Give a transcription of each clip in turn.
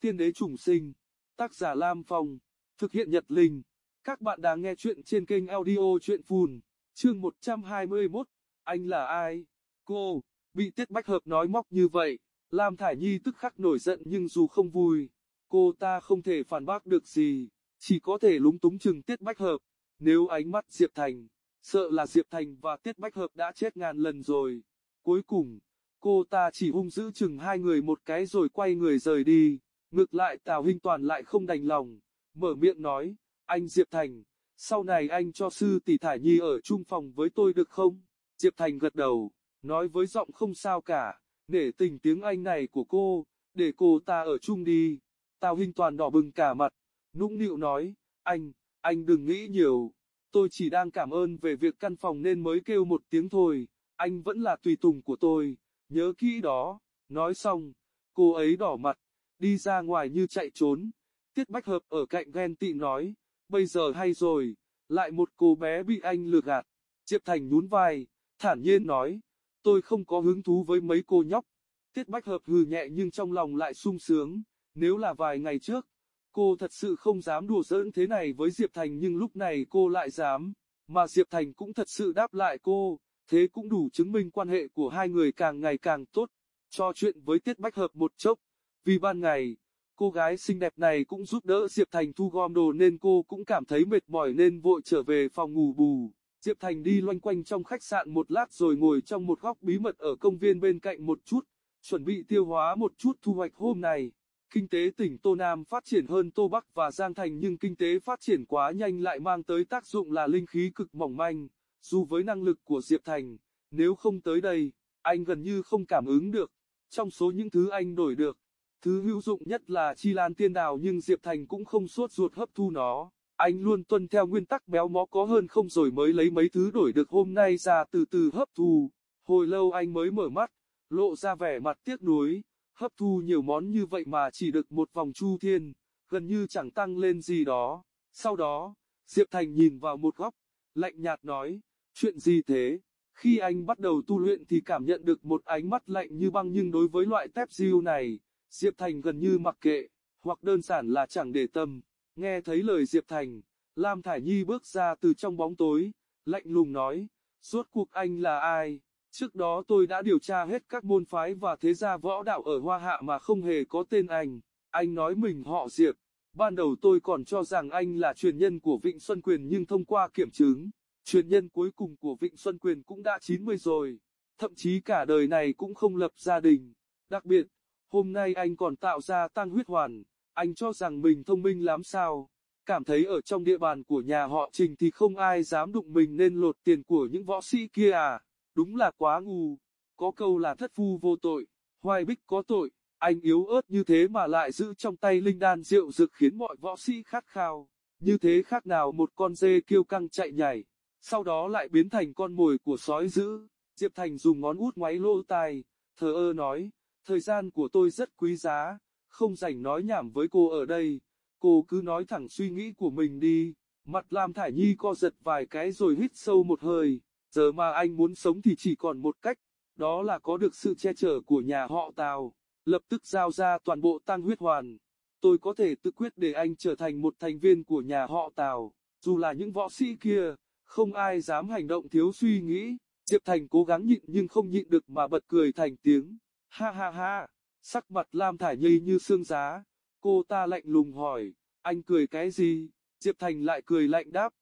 Tiên đế trùng sinh, tác giả Lam Phong, thực hiện Nhật Linh. Các bạn đang nghe chuyện trên kênh audio chuyện phùn, chương 121, anh là ai? Cô, bị Tiết Bách Hợp nói móc như vậy, Lam Thải Nhi tức khắc nổi giận nhưng dù không vui, cô ta không thể phản bác được gì, chỉ có thể lúng túng chừng Tiết Bách Hợp, nếu ánh mắt Diệp Thành, sợ là Diệp Thành và Tiết Bách Hợp đã chết ngàn lần rồi. Cuối cùng, cô ta chỉ hung dữ chừng hai người một cái rồi quay người rời đi. Ngược lại Tào Hinh Toàn lại không đành lòng, mở miệng nói, anh Diệp Thành, sau này anh cho sư tỷ Thải Nhi ở chung phòng với tôi được không? Diệp Thành gật đầu, nói với giọng không sao cả, nể tình tiếng anh này của cô, để cô ta ở chung đi. Tào Hinh Toàn đỏ bừng cả mặt, nũng nịu nói, anh, anh đừng nghĩ nhiều, tôi chỉ đang cảm ơn về việc căn phòng nên mới kêu một tiếng thôi, anh vẫn là tùy tùng của tôi, nhớ kỹ đó, nói xong, cô ấy đỏ mặt, đi ra ngoài như chạy trốn. Tiết Bách Hợp ở cạnh ghen tị nói, bây giờ hay rồi, lại một cô bé bị anh lừa gạt. Diệp Thành nhún vai, thản nhiên nói, tôi không có hứng thú với mấy cô nhóc. Tiết Bách Hợp hừ nhẹ nhưng trong lòng lại sung sướng, nếu là vài ngày trước, cô thật sự không dám đùa giỡn thế này với Diệp Thành nhưng lúc này cô lại dám, mà Diệp Thành cũng thật sự đáp lại cô, thế cũng đủ chứng minh quan hệ của hai người càng ngày càng tốt. Cho chuyện với Tiết Bách Hợp một chốc, vì ban ngày, cô gái xinh đẹp này cũng giúp đỡ Diệp Thành thu gom đồ nên cô cũng cảm thấy mệt mỏi nên vội trở về phòng ngủ bù. Diệp Thành đi loanh quanh trong khách sạn một lát rồi ngồi trong một góc bí mật ở công viên bên cạnh một chút, chuẩn bị tiêu hóa một chút thu hoạch hôm nay. Kinh tế tỉnh Tô Nam phát triển hơn Tô Bắc và Giang Thành nhưng kinh tế phát triển quá nhanh lại mang tới tác dụng là linh khí cực mỏng manh, dù với năng lực của Diệp Thành, nếu không tới đây, anh gần như không cảm ứng được. Trong số những thứ anh đổi được, Thứ hữu dụng nhất là chi lan tiên đào nhưng Diệp Thành cũng không suốt ruột hấp thu nó. Anh luôn tuân theo nguyên tắc béo mó có hơn không rồi mới lấy mấy thứ đổi được hôm nay ra từ từ hấp thu. Hồi lâu anh mới mở mắt, lộ ra vẻ mặt tiếc nuối, hấp thu nhiều món như vậy mà chỉ được một vòng chu thiên, gần như chẳng tăng lên gì đó. Sau đó, Diệp Thành nhìn vào một góc, lạnh nhạt nói, chuyện gì thế? Khi anh bắt đầu tu luyện thì cảm nhận được một ánh mắt lạnh như băng nhưng đối với loại tép diêu này, Diệp Thành gần như mặc kệ, hoặc đơn giản là chẳng để tâm. Nghe thấy lời Diệp Thành, Lam Thải Nhi bước ra từ trong bóng tối, lạnh lùng nói, suốt cuộc anh là ai? Trước đó tôi đã điều tra hết các môn phái và thế gia võ đạo ở Hoa Hạ mà không hề có tên anh. Anh nói mình họ Diệp. Ban đầu tôi còn cho rằng anh là truyền nhân của Vịnh Xuân Quyền nhưng thông qua kiểm chứng, truyền nhân cuối cùng của Vịnh Xuân Quyền cũng đã 90 rồi. Thậm chí cả đời này cũng không lập gia đình. Đặc biệt, Hôm nay anh còn tạo ra tăng huyết hoàn, anh cho rằng mình thông minh lắm sao? Cảm thấy ở trong địa bàn của nhà họ Trình thì không ai dám đụng mình nên lột tiền của những võ sĩ kia à? Đúng là quá ngu. Có câu là thất phu vô tội, hoài bích có tội, anh yếu ớt như thế mà lại giữ trong tay linh đan rượu rực khiến mọi võ sĩ khát khao. Như thế khác nào một con dê kêu căng chạy nhảy, sau đó lại biến thành con mồi của sói dữ. Diệp Thành dùng ngón út ngoáy lỗ tai, thờ ơ nói, Thời gian của tôi rất quý giá, không rảnh nói nhảm với cô ở đây, cô cứ nói thẳng suy nghĩ của mình đi. Mặt Lam Thải Nhi co giật vài cái rồi hít sâu một hơi, giờ mà anh muốn sống thì chỉ còn một cách, đó là có được sự che chở của nhà họ Tào, lập tức giao ra toàn bộ tăng huyết hoàn. Tôi có thể tự quyết để anh trở thành một thành viên của nhà họ Tào, dù là những võ sĩ kia, không ai dám hành động thiếu suy nghĩ. Diệp Thành cố gắng nhịn nhưng không nhịn được mà bật cười thành tiếng. Ha ha ha, sắc mặt Lam Thải Nhi như xương giá, cô ta lạnh lùng hỏi, anh cười cái gì? Diệp Thành lại cười lạnh đáp,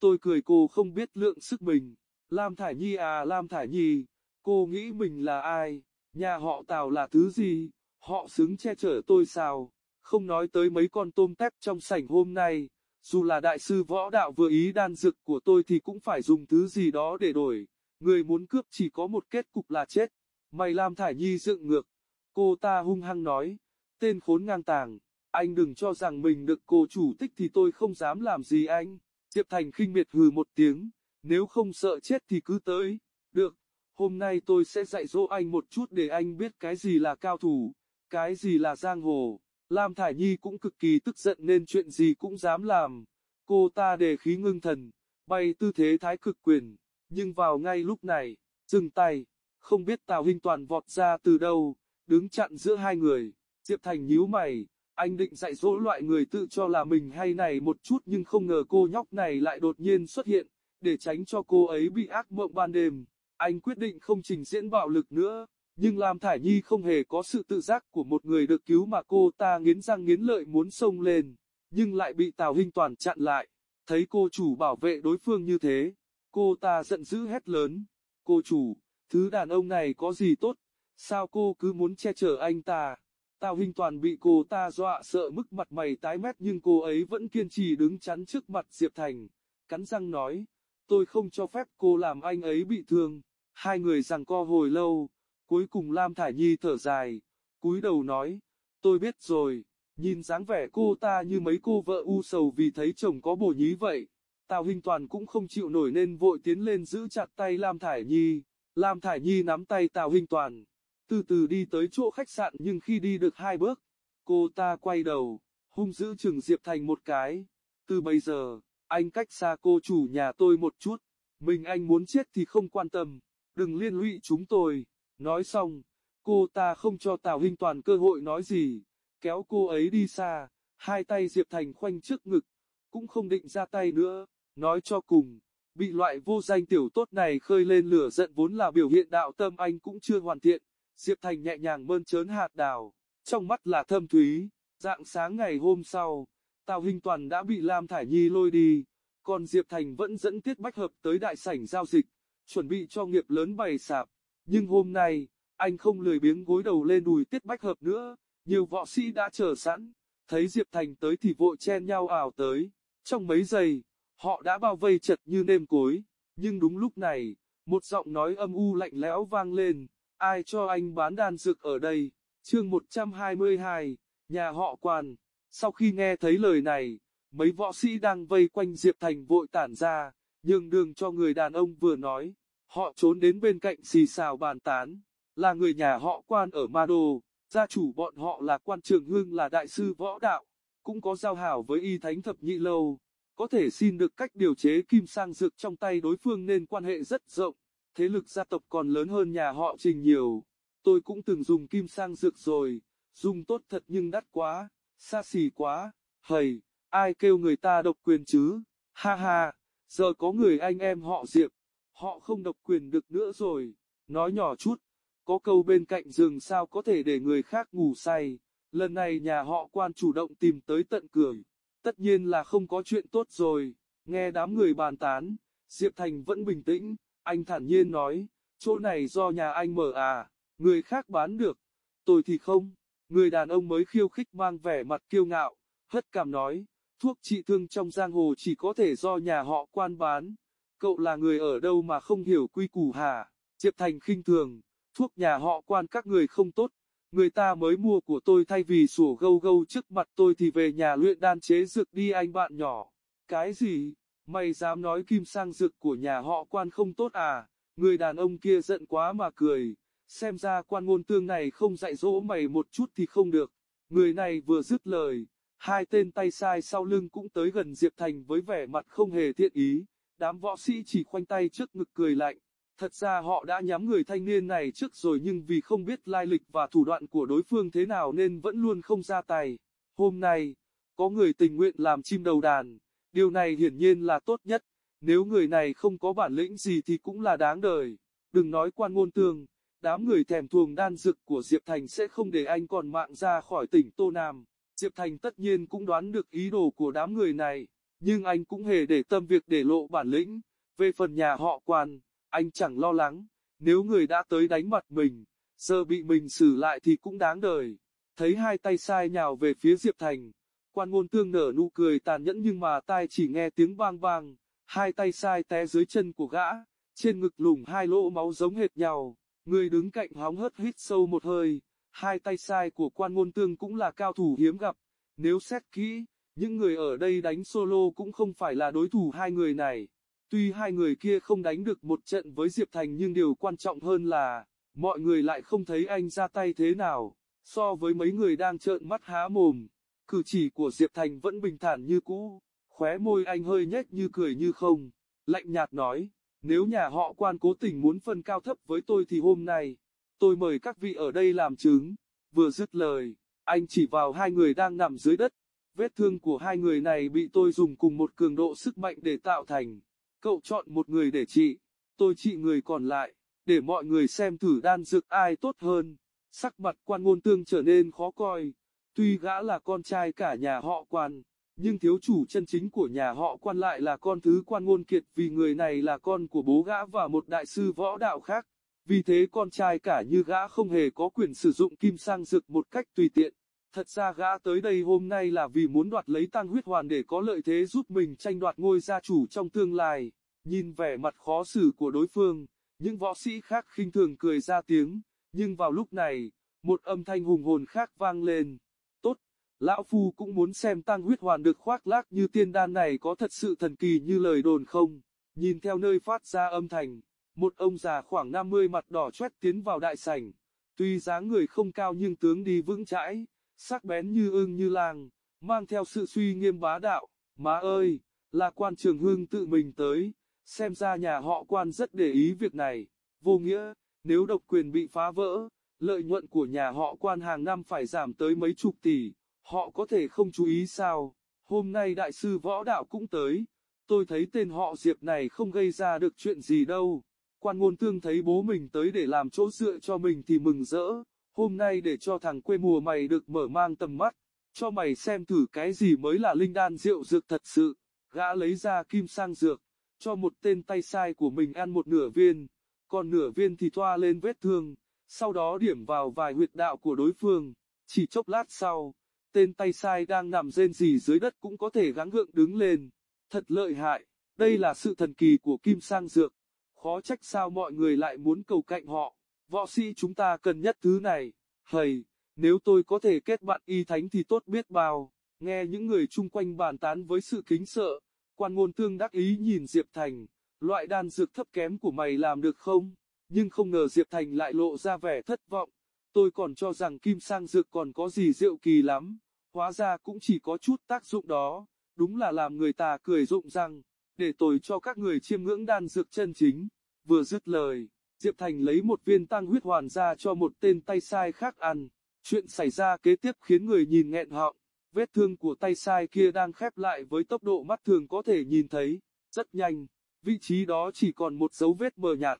tôi cười cô không biết lượng sức mình. Lam Thải Nhi à Lam Thải Nhi, cô nghĩ mình là ai? Nhà họ Tào là thứ gì? Họ xứng che chở tôi sao? Không nói tới mấy con tôm tép trong sảnh hôm nay, dù là đại sư võ đạo vừa ý đan dược của tôi thì cũng phải dùng thứ gì đó để đổi. Người muốn cướp chỉ có một kết cục là chết. Mày làm Thải Nhi dựng ngược. Cô ta hung hăng nói, tên khốn ngang tàng, anh đừng cho rằng mình được cô chủ tích thì tôi không dám làm gì anh. Diệp Thành khinh miệt hừ một tiếng, nếu không sợ chết thì cứ tới. Được, hôm nay tôi sẽ dạy dỗ anh một chút để anh biết cái gì là cao thủ, cái gì là giang hồ. Lam Thải Nhi cũng cực kỳ tức giận nên chuyện gì cũng dám làm. Cô ta đề khí ngưng thần, bay tư thế thái cực quyền, nhưng vào ngay lúc này, dừng tay. Không biết Tào Hinh Toàn vọt ra từ đâu, đứng chặn giữa hai người. Diệp Thành nhíu mày, Anh định dạy dỗ loại người tự cho là mình hay này một chút nhưng không ngờ cô nhóc này lại đột nhiên xuất hiện, để tránh cho cô ấy bị ác mộng ban đêm. Anh quyết định không trình diễn bạo lực nữa, nhưng Lam Thải Nhi không hề có sự tự giác của một người được cứu mà cô ta nghiến răng nghiến lợi muốn xông lên, nhưng lại bị Tào Hinh Toàn chặn lại. Thấy cô chủ bảo vệ đối phương như thế, cô ta giận dữ hét lớn, cô chủ, thứ đàn ông này có gì tốt, sao cô cứ muốn che chở anh ta. Tào Hình Toàn bị cô ta dọa sợ mức mặt mày tái mét nhưng cô ấy vẫn kiên trì đứng chắn trước mặt Diệp Thành, cắn răng nói, tôi không cho phép cô làm anh ấy bị thương. Hai người giằng co hồi lâu, cuối cùng Lam Thải Nhi thở dài, cúi đầu nói, tôi biết rồi, nhìn dáng vẻ cô ta như mấy cô vợ u sầu vì thấy chồng có bổ nhí vậy. Tào Hình Toàn cũng không chịu nổi nên vội tiến lên giữ chặt tay Lam Thải Nhi. Lam Thải Nhi nắm tay Tào Hinh Toàn, từ từ đi tới chỗ khách sạn nhưng khi đi được hai bước, cô ta quay đầu, hung dữ chừng Diệp Thành một cái. Từ bây giờ, anh cách xa cô chủ nhà tôi một chút, mình anh muốn chết thì không quan tâm, đừng liên lụy chúng tôi. Nói xong, cô ta không cho Tào Hinh Toàn cơ hội nói gì, kéo cô ấy đi xa, hai tay Diệp Thành khoanh trước ngực, cũng không định ra tay nữa, nói cho cùng, bị loại vô danh tiểu tốt này khơi lên lửa giận vốn là biểu hiện đạo tâm anh cũng chưa hoàn thiện, Diệp Thành nhẹ nhàng mơn trớn hạt đào, trong mắt là thâm thúy, dạng sáng ngày hôm sau, Tào hình Toàn đã bị Lam Thải Nhi lôi đi, còn Diệp Thành vẫn dẫn Tiết Bách Hợp tới đại sảnh giao dịch, chuẩn bị cho nghiệp lớn bày sạp, nhưng hôm nay, anh không lười biếng gối đầu lên đùi Tiết Bách Hợp nữa, nhiều võ sĩ đã chờ sẵn, thấy Diệp Thành tới thì vội chen nhau ảo tới, trong mấy giây, họ đã bao vây chật như nêm cối, nhưng đúng lúc này, một giọng nói âm u lạnh lẽo vang lên, ai cho anh bán đan dược ở đây, chương 122, nhà họ quan, sau khi nghe thấy lời này, mấy võ sĩ đang vây quanh Diệp Thành vội tản ra, nhường đường cho người đàn ông vừa nói, họ trốn đến bên cạnh xì xào bàn tán, là người nhà họ quan ở Ma Đô, gia chủ bọn họ là quan trường hương là đại sư võ đạo, cũng có giao hảo với y thánh thập nhị lâu, có thể xin được cách điều chế kim sang dược trong tay đối phương nên quan hệ rất rộng, thế lực gia tộc còn lớn hơn nhà họ trình nhiều, tôi cũng từng dùng kim sang dược rồi, dùng tốt thật nhưng đắt quá, xa xỉ quá, hầy, ai kêu người ta độc quyền chứ, ha ha, giờ có người anh em họ Diệp, họ không độc quyền được nữa rồi, nói nhỏ chút, có câu bên cạnh giường sao có thể để người khác ngủ say, lần này nhà họ quan chủ động tìm tới tận cười tất nhiên là không có chuyện tốt rồi, nghe đám người bàn tán, Diệp Thành vẫn bình tĩnh, anh thản nhiên nói, chỗ này do nhà anh mở à, người khác bán được, tôi thì không, người đàn ông mới khiêu khích mang vẻ mặt kiêu ngạo, hất cảm nói, thuốc trị thương trong giang hồ chỉ có thể do nhà họ quan bán, cậu là người ở đâu mà không hiểu quy củ hả, Diệp Thành khinh thường, thuốc nhà họ quan các người không tốt, người ta mới mua của tôi thay vì sủa gâu gâu trước mặt tôi thì về nhà luyện đan chế dược đi anh bạn nhỏ, cái gì, mày dám nói kim sang dược của nhà họ quan không tốt à, người đàn ông kia giận quá mà cười, xem ra quan ngôn tương này không dạy dỗ mày một chút thì không được, người này vừa dứt lời Hai tên tay sai sau lưng cũng tới gần Diệp Thành với vẻ mặt không hề thiện ý, đám võ sĩ chỉ khoanh tay trước ngực cười lạnh. Thật ra họ đã nhắm người thanh niên này trước rồi nhưng vì không biết lai lịch và thủ đoạn của đối phương thế nào nên vẫn luôn không ra tay. Hôm nay, có người tình nguyện làm chim đầu đàn, điều này hiển nhiên là tốt nhất, nếu người này không có bản lĩnh gì thì cũng là đáng đời. Đừng nói quan ngôn tương, đám người thèm thuồng đan dực của Diệp Thành sẽ không để anh còn mạng ra khỏi tỉnh Tô Nam. Diệp Thành tất nhiên cũng đoán được ý đồ của đám người này, nhưng anh cũng hề để tâm việc để lộ bản lĩnh. Về phần nhà họ quan, anh chẳng lo lắng, nếu người đã tới đánh mặt mình, giờ bị mình xử lại thì cũng đáng đời. Thấy hai tay sai nhào về phía Diệp Thành, quan ngôn tương nở nụ cười tàn nhẫn nhưng mà tai chỉ nghe tiếng bang bang, hai tay sai té dưới chân của gã, trên ngực lủng hai lỗ máu giống hệt nhau, người đứng cạnh hóng hớt hít sâu một hơi, Hai tay sai của quan ngôn tương cũng là cao thủ hiếm gặp, nếu xét kỹ, những người ở đây đánh solo cũng không phải là đối thủ hai người này. Tuy hai người kia không đánh được một trận với Diệp Thành nhưng điều quan trọng hơn là, mọi người lại không thấy anh ra tay thế nào, so với mấy người đang trợn mắt há mồm. Cử chỉ của Diệp Thành vẫn bình thản như cũ, khóe môi anh hơi nhếch như cười như không, lạnh nhạt nói, nếu nhà họ quan cố tình muốn phân cao thấp với tôi thì hôm nay, tôi mời các vị ở đây làm chứng. Vừa dứt lời, anh chỉ vào hai người đang nằm dưới đất. Vết thương của hai người này bị tôi dùng cùng một cường độ sức mạnh để tạo thành. Cậu chọn một người để trị, tôi trị người còn lại, để mọi người xem thử đan dược ai tốt hơn. Sắc mặt quan ngôn tương trở nên khó coi. Tuy gã là con trai cả nhà họ quan, nhưng thiếu chủ chân chính của nhà họ quan lại là con thứ quan ngôn kiệt vì người này là con của bố gã và một đại sư võ đạo khác. Vì thế con trai cả như gã không hề có quyền sử dụng kim sang dược một cách tùy tiện. Thật ra gã tới đây hôm nay là vì muốn đoạt lấy tăng huyết hoàn để có lợi thế giúp mình tranh đoạt ngôi gia chủ trong tương lai. Nhìn vẻ mặt khó xử của đối phương, những võ sĩ khác khinh thường cười ra tiếng, nhưng vào lúc này, một âm thanh hùng hồn khác vang lên. Tốt, lão phu cũng muốn xem tăng huyết hoàn được khoác lác như tiên đan này có thật sự thần kỳ như lời đồn không. Nhìn theo nơi phát ra âm thanh, một ông già khoảng 50 mặt đỏ choét tiến vào đại sảnh. Tuy dáng người không cao nhưng tướng đi vững chãi, sắc bén như ưng như lang, mang theo sự suy nghiêm bá đạo. Má ơi, là quan trường hương tự mình tới, xem ra nhà họ quan rất để ý việc này. Vô nghĩa, nếu độc quyền bị phá vỡ, lợi nhuận của nhà họ quan hàng năm phải giảm tới mấy chục tỷ, họ có thể không chú ý sao? Hôm nay đại sư võ đạo cũng tới, tôi thấy tên họ Diệp này không gây ra được chuyện gì đâu. Quan ngôn tương thấy bố mình tới để làm chỗ dựa cho mình thì mừng rỡ, hôm nay để cho thằng quê mùa mày được mở mang tầm mắt, cho mày xem thử cái gì mới là linh đan rượu dược thật sự. Gã lấy ra kim sang dược, cho một tên tay sai của mình ăn một nửa viên, còn nửa viên thì thoa lên vết thương, sau đó điểm vào vài huyệt đạo của đối phương. Chỉ chốc lát sau, tên tay sai đang nằm rên rỉ dưới đất cũng có thể gắng gượng đứng lên. Thật lợi hại, đây là sự thần kỳ của kim sang dược. Khó trách sao mọi người lại muốn cầu cạnh họ. Võ sĩ chúng ta cần nhất thứ này. Hầy, nếu tôi có thể kết bạn y thánh thì tốt biết bao. Nghe những người chung quanh bàn tán với sự kính sợ, quan ngôn tương đắc ý nhìn Diệp Thành, loại đan dược thấp kém của mày làm được không? Nhưng không ngờ Diệp Thành lại lộ ra vẻ thất vọng. Tôi còn cho rằng kim sang dược còn có gì diệu kỳ lắm, hóa ra cũng chỉ có chút tác dụng đó, đúng là làm người ta cười rụng răng, để tôi cho các người chiêm ngưỡng đan dược chân chính. Vừa dứt lời, Diệp Thành lấy một viên tăng huyết hoàn ra cho một tên tay sai khác ăn. Chuyện xảy ra kế tiếp khiến người nhìn nghẹn họng. Vết thương của tay sai kia đang khép lại với tốc độ mắt thường có thể nhìn thấy, rất nhanh, vị trí đó chỉ còn một dấu vết mờ nhạt.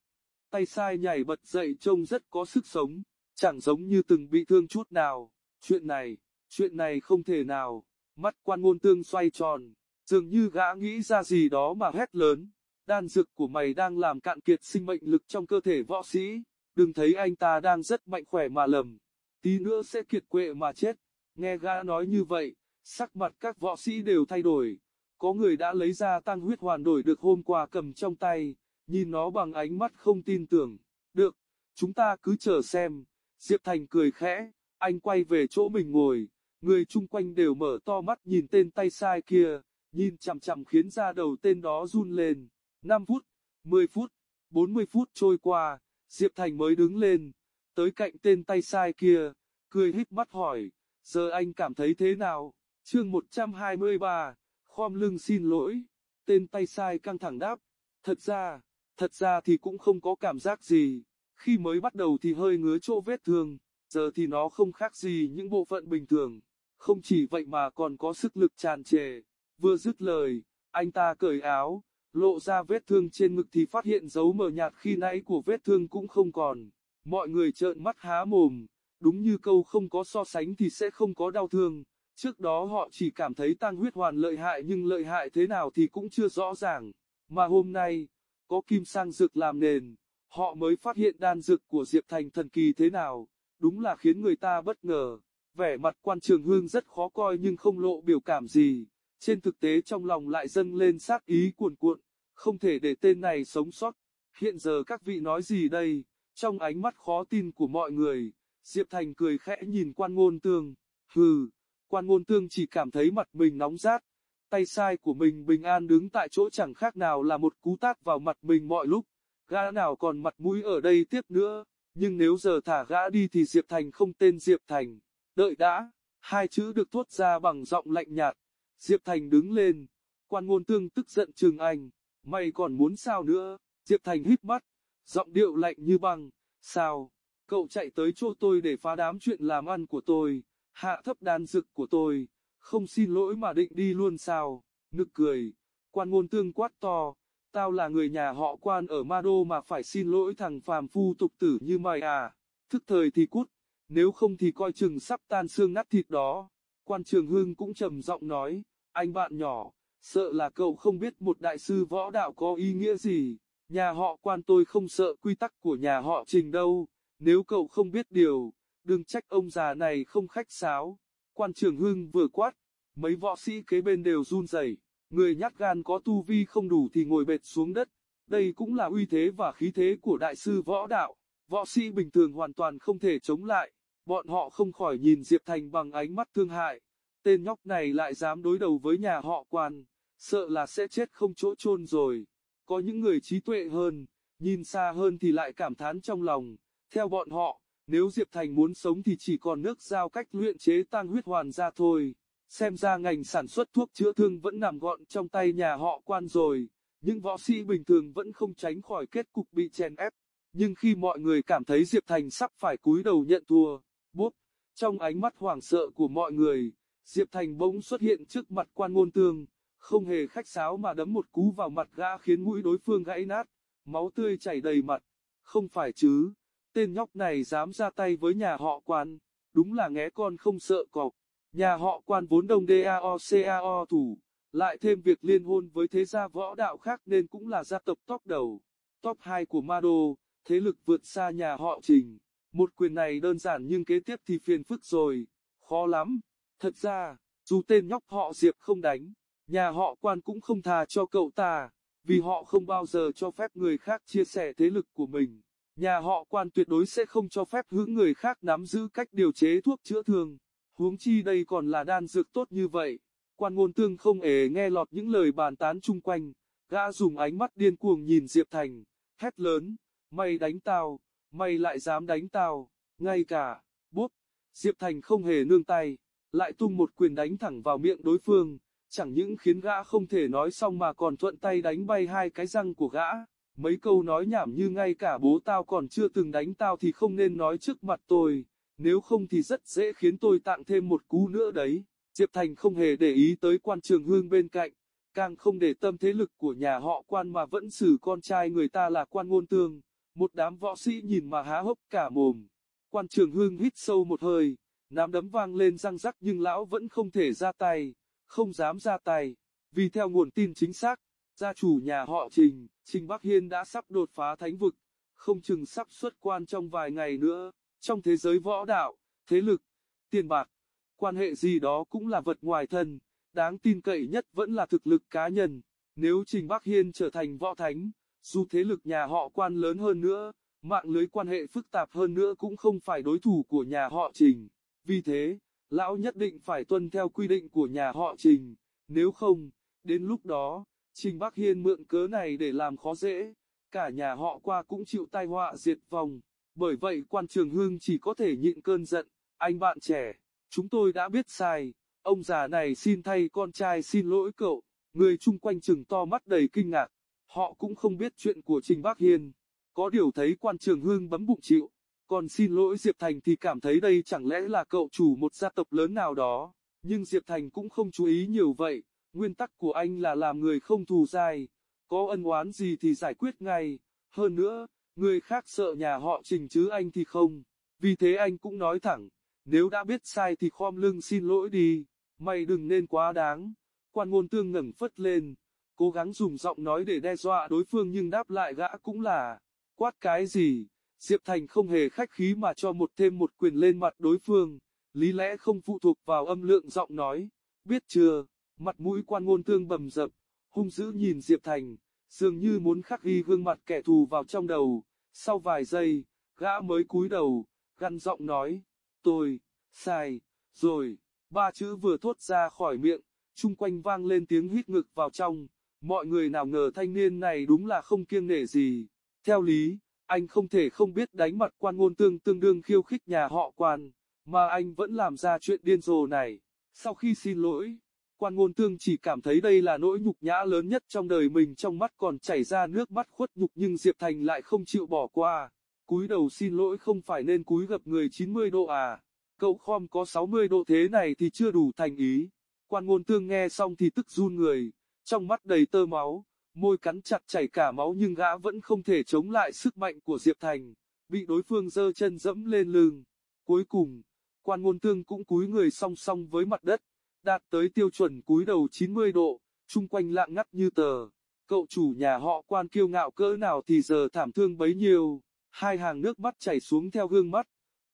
Tay sai nhảy bật dậy trông rất có sức sống, chẳng giống như từng bị thương chút nào. Chuyện này, chuyện này không thể nào, mắt quan ngôn tương xoay tròn, dường như gã nghĩ ra gì đó mà hét lớn. Đan dược của mày đang làm cạn kiệt sinh mệnh lực trong cơ thể võ sĩ, đừng thấy anh ta đang rất mạnh khỏe mà lầm, tí nữa sẽ kiệt quệ mà chết. Nghe gã nói như vậy, sắc mặt các võ sĩ đều thay đổi. Có người đã lấy ra tăng huyết hoàn đổi được hôm qua cầm trong tay, nhìn nó bằng ánh mắt không tin tưởng. Được, chúng ta cứ chờ xem. Diệp Thành cười khẽ, anh quay về chỗ mình ngồi, người chung quanh đều mở to mắt nhìn tên tay sai kia, nhìn chằm chằm khiến da đầu tên đó run lên. 5 phút, 10 phút, 40 phút trôi qua, Diệp Thành mới đứng lên, tới cạnh tên tay sai kia, cười híp mắt hỏi, giờ anh cảm thấy thế nào? Chương 123, khom lưng xin lỗi, tên tay sai căng thẳng đáp, thật ra, thật ra thì cũng không có cảm giác gì, khi mới bắt đầu thì hơi ngứa chỗ vết thương, giờ thì nó không khác gì những bộ phận bình thường, không chỉ vậy mà còn có sức lực tràn trề, vừa dứt lời, anh ta cởi áo, lộ ra vết thương trên ngực thì phát hiện dấu mờ nhạt khi nãy của vết thương cũng không còn, mọi người trợn mắt há mồm, đúng như câu không có so sánh thì sẽ không có đau thương. Trước đó họ chỉ cảm thấy tăng huyết hoàn lợi hại nhưng lợi hại thế nào thì cũng chưa rõ ràng. Mà hôm nay, có kim sang dược làm nền, họ mới phát hiện đan dược của Diệp Thành thần kỳ thế nào. Đúng là khiến người ta bất ngờ. Vẻ mặt quan trường hương rất khó coi nhưng không lộ biểu cảm gì. Trên thực tế trong lòng lại dâng lên sát ý cuồn cuộn. Không thể để tên này sống sót. Hiện giờ các vị nói gì đây? Trong ánh mắt khó tin của mọi người, Diệp Thành cười khẽ nhìn quan ngôn tương. Hừ, quan ngôn tương chỉ cảm thấy mặt mình nóng rát. Tay sai của mình bình an đứng tại chỗ chẳng khác nào là một cú tát vào mặt mình mọi lúc. Gã nào còn mặt mũi ở đây tiếp nữa. Nhưng nếu giờ thả gã đi thì Diệp Thành không tên Diệp Thành. Đợi đã, hai chữ được thốt ra bằng giọng lạnh nhạt. Diệp Thành đứng lên. Quan ngôn tương tức giận trừng anh. Mày còn muốn sao nữa? Diệp Thành hít mắt. Giọng điệu lạnh như băng. Sao? Cậu chạy tới chỗ tôi để phá đám chuyện làm ăn của tôi, hạ thấp đan dực của tôi, không xin lỗi mà định đi luôn sao, nực cười, quan ngôn tương quát to, tao là người nhà họ quan ở Ma Đô mà phải xin lỗi thằng phàm phu tục tử như mày à, thức thời thì cút, nếu không thì coi chừng sắp tan xương nát thịt đó. Quan Trường Hưng cũng trầm giọng nói, anh bạn nhỏ, sợ là cậu không biết một đại sư võ đạo có ý nghĩa gì, nhà họ quan tôi không sợ quy tắc của nhà họ trình đâu, nếu cậu không biết điều, đừng trách ông già này không khách sáo. Quan Trường Hưng vừa quát, mấy võ sĩ kế bên đều run rẩy, người nhát gan có tu vi không đủ thì ngồi bệt xuống đất, đây cũng là uy thế và khí thế của đại sư võ đạo, võ sĩ bình thường hoàn toàn không thể chống lại. Bọn họ không khỏi nhìn Diệp Thành bằng ánh mắt thương hại, tên nhóc này lại dám đối đầu với nhà họ quan, sợ là sẽ chết không chỗ chôn rồi. Có những người trí tuệ hơn, nhìn xa hơn thì lại cảm thán trong lòng, theo bọn họ, nếu Diệp Thành muốn sống thì chỉ còn nước giao cách luyện chế tăng huyết hoàn ra thôi. Xem ra ngành sản xuất thuốc chữa thương vẫn nằm gọn trong tay nhà họ quan rồi, nhưng võ sĩ bình thường vẫn không tránh khỏi kết cục bị chèn ép. Nhưng khi mọi người cảm thấy Diệp Thành sắp phải cúi đầu nhận thua, bốp, trong ánh mắt hoảng sợ của mọi người, Diệp Thành bỗng xuất hiện trước mặt quan ngôn tương, không hề khách sáo mà đấm một cú vào mặt gã khiến mũi đối phương gãy nát, máu tươi chảy đầy mặt. Không phải chứ, tên nhóc này dám ra tay với nhà họ quan, đúng là nghé con không sợ cọp. Nhà họ quan vốn đông DAO CAO thủ, lại thêm việc liên hôn với thế gia võ đạo khác nên cũng là gia tộc top đầu. Top 2 của Mado, thế lực vượt xa nhà họ Trình. Một quyền này đơn giản nhưng kế tiếp thì phiền phức rồi, khó lắm. Thật ra, dù tên nhóc họ Diệp không đánh, nhà họ quan cũng không tha cho cậu ta, vì họ không bao giờ cho phép người khác chia sẻ thế lực của mình. Nhà họ quan tuyệt đối sẽ không cho phép hướng người khác nắm giữ cách điều chế thuốc chữa thương. Huống chi đây còn là đan dược tốt như vậy. Quan ngôn tương không hề nghe lọt những lời bàn tán chung quanh. Gã dùng ánh mắt điên cuồng nhìn Diệp Thành, hét lớn, mày đánh tao, mày lại dám đánh tao, ngay cả, bốp, Diệp Thành không hề nương tay, lại tung một quyền đánh thẳng vào miệng đối phương, chẳng những khiến gã không thể nói xong mà còn thuận tay đánh bay hai cái răng của gã. Mấy câu nói nhảm như ngay cả bố tao còn chưa từng đánh tao thì không nên nói trước mặt tôi, nếu không thì rất dễ khiến tôi tặng thêm một cú nữa đấy. Diệp Thành không hề để ý tới quan trường hương bên cạnh, càng không để tâm thế lực của nhà họ quan mà vẫn xử con trai người ta là quan ngôn tương. Một đám võ sĩ nhìn mà há hốc cả mồm. Quan trường hương hít sâu một hơi, nắm đấm vang lên răng rắc nhưng lão vẫn không thể ra tay, không dám ra tay, vì theo nguồn tin chính xác, gia chủ nhà họ Trình, Trình Bắc Hiên đã sắp đột phá thánh vực, không chừng sắp xuất quan trong vài ngày nữa, trong thế giới võ đạo, thế lực, tiền bạc, quan hệ gì đó cũng là vật ngoài thân, đáng tin cậy nhất vẫn là thực lực cá nhân, nếu Trình Bắc Hiên trở thành võ thánh, dù thế lực nhà họ quan lớn hơn nữa, mạng lưới quan hệ phức tạp hơn nữa cũng không phải đối thủ của nhà họ Trình. Vì thế, lão nhất định phải tuân theo quy định của nhà họ Trình, nếu không, đến lúc đó, Trình Bắc Hiên mượn cớ này để làm khó dễ, cả nhà họ qua cũng chịu tai họa diệt vong. Bởi vậy quan trường hương chỉ có thể nhịn cơn giận, anh bạn trẻ, chúng tôi đã biết sai, ông già này xin thay con trai xin lỗi cậu, người chung quanh chừng to mắt đầy kinh ngạc. Họ cũng không biết chuyện của Trình bắc Hiên. Có điều thấy quan trường hương bấm bụng chịu. Còn xin lỗi Diệp Thành thì cảm thấy đây chẳng lẽ là cậu chủ một gia tộc lớn nào đó. Nhưng Diệp Thành cũng không chú ý nhiều vậy. Nguyên tắc của anh là làm người không thù dai. Có ân oán gì thì giải quyết ngay. Hơn nữa, người khác sợ nhà họ trình chứ anh thì không. Vì thế anh cũng nói thẳng. Nếu đã biết sai thì khom lưng xin lỗi đi. Mày đừng nên quá đáng. Quan ngôn tương ngẩng phất lên cố gắng dùng giọng nói để đe dọa đối phương nhưng đáp lại gã cũng là, quát cái gì, Diệp Thành không hề khách khí mà cho một thêm một quyền lên mặt đối phương, lý lẽ không phụ thuộc vào âm lượng giọng nói, biết chưa, mặt mũi quan ngôn tương bầm dập, hung dữ nhìn Diệp Thành, dường như muốn khắc ghi gương mặt kẻ thù vào trong đầu, sau vài giây, gã mới cúi đầu, gằn giọng nói, tôi, sai, rồi, ba chữ vừa thốt ra khỏi miệng, chung quanh vang lên tiếng hít ngực vào trong, Mọi người nào ngờ thanh niên này đúng là không kiêng nể gì. Theo lý, anh không thể không biết đánh mặt quan ngôn tương tương đương khiêu khích nhà họ quan, mà anh vẫn làm ra chuyện điên rồ này. Sau khi xin lỗi, quan ngôn tương chỉ cảm thấy đây là nỗi nhục nhã lớn nhất trong đời mình trong mắt còn chảy ra nước mắt khuất nhục nhưng Diệp Thành lại không chịu bỏ qua. Cúi đầu xin lỗi không phải nên cúi gập người 90 độ à. cậu khom có 60 độ thế này thì chưa đủ thành ý. Quan ngôn tương nghe xong thì tức run người, trong mắt đầy tơ máu, môi cắn chặt chảy cả máu nhưng gã vẫn không thể chống lại sức mạnh của Diệp Thành, bị đối phương giơ chân dẫm lên lưng. Cuối cùng, quan ngôn tương cũng cúi người song song với mặt đất, đạt tới tiêu chuẩn cúi đầu 90 độ, chung quanh lặng ngắt như tờ. Cậu chủ nhà họ quan kiêu ngạo cỡ nào thì giờ thảm thương bấy nhiêu, hai hàng nước mắt chảy xuống theo gương mắt,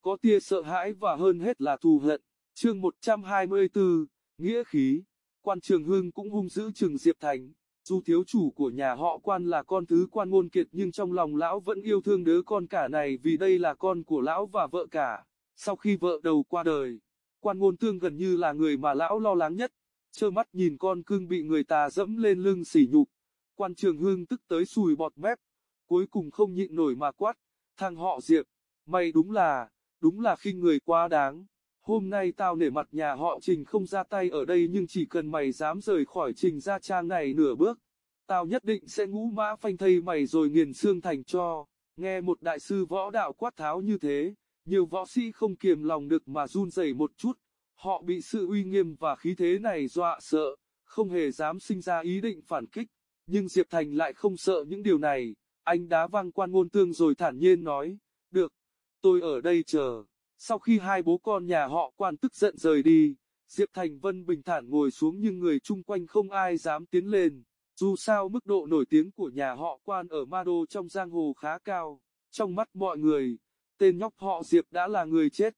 có tia sợ hãi và hơn hết là thù hận. Chương 124, Nghĩa khí, quan trường hương cũng hung dữ trừng Diệp Thành. Dù thiếu chủ của nhà họ quan là con thứ quan ngôn kiệt nhưng trong lòng lão vẫn yêu thương đứa con cả này vì đây là con của lão và vợ cả. Sau khi vợ đầu qua đời, quan ngôn tương gần như là người mà lão lo lắng nhất, trơ mắt nhìn con cưng bị người ta dẫm lên lưng sỉ nhục. Quan trường hương tức tới sùi bọt mép, cuối cùng không nhịn nổi mà quát, thằng họ Diệp, mày đúng là, đúng là khinh người quá đáng. Hôm nay tao nể mặt nhà họ Trình không ra tay ở đây nhưng chỉ cần mày dám rời khỏi Trình gia trang này nửa bước, tao nhất định sẽ ngũ mã phanh thây mày rồi nghiền xương thành cho. Nghe một đại sư võ đạo quát tháo như thế, nhiều võ sĩ không kiềm lòng được mà run rẩy một chút, họ bị sự uy nghiêm và khí thế này dọa sợ, không hề dám sinh ra ý định phản kích. Nhưng Diệp Thành lại không sợ những điều này, anh đá văng quan ngôn tương rồi thản nhiên nói, được, tôi ở đây chờ. Sau khi hai bố con nhà họ quan tức giận rời đi, Diệp Thành Vân bình thản ngồi xuống nhưng người chung quanh không ai dám tiến lên. Dù sao mức độ nổi tiếng của nhà họ quan ở Ma Đô trong giang hồ khá cao, trong mắt mọi người, tên nhóc họ Diệp đã là người chết.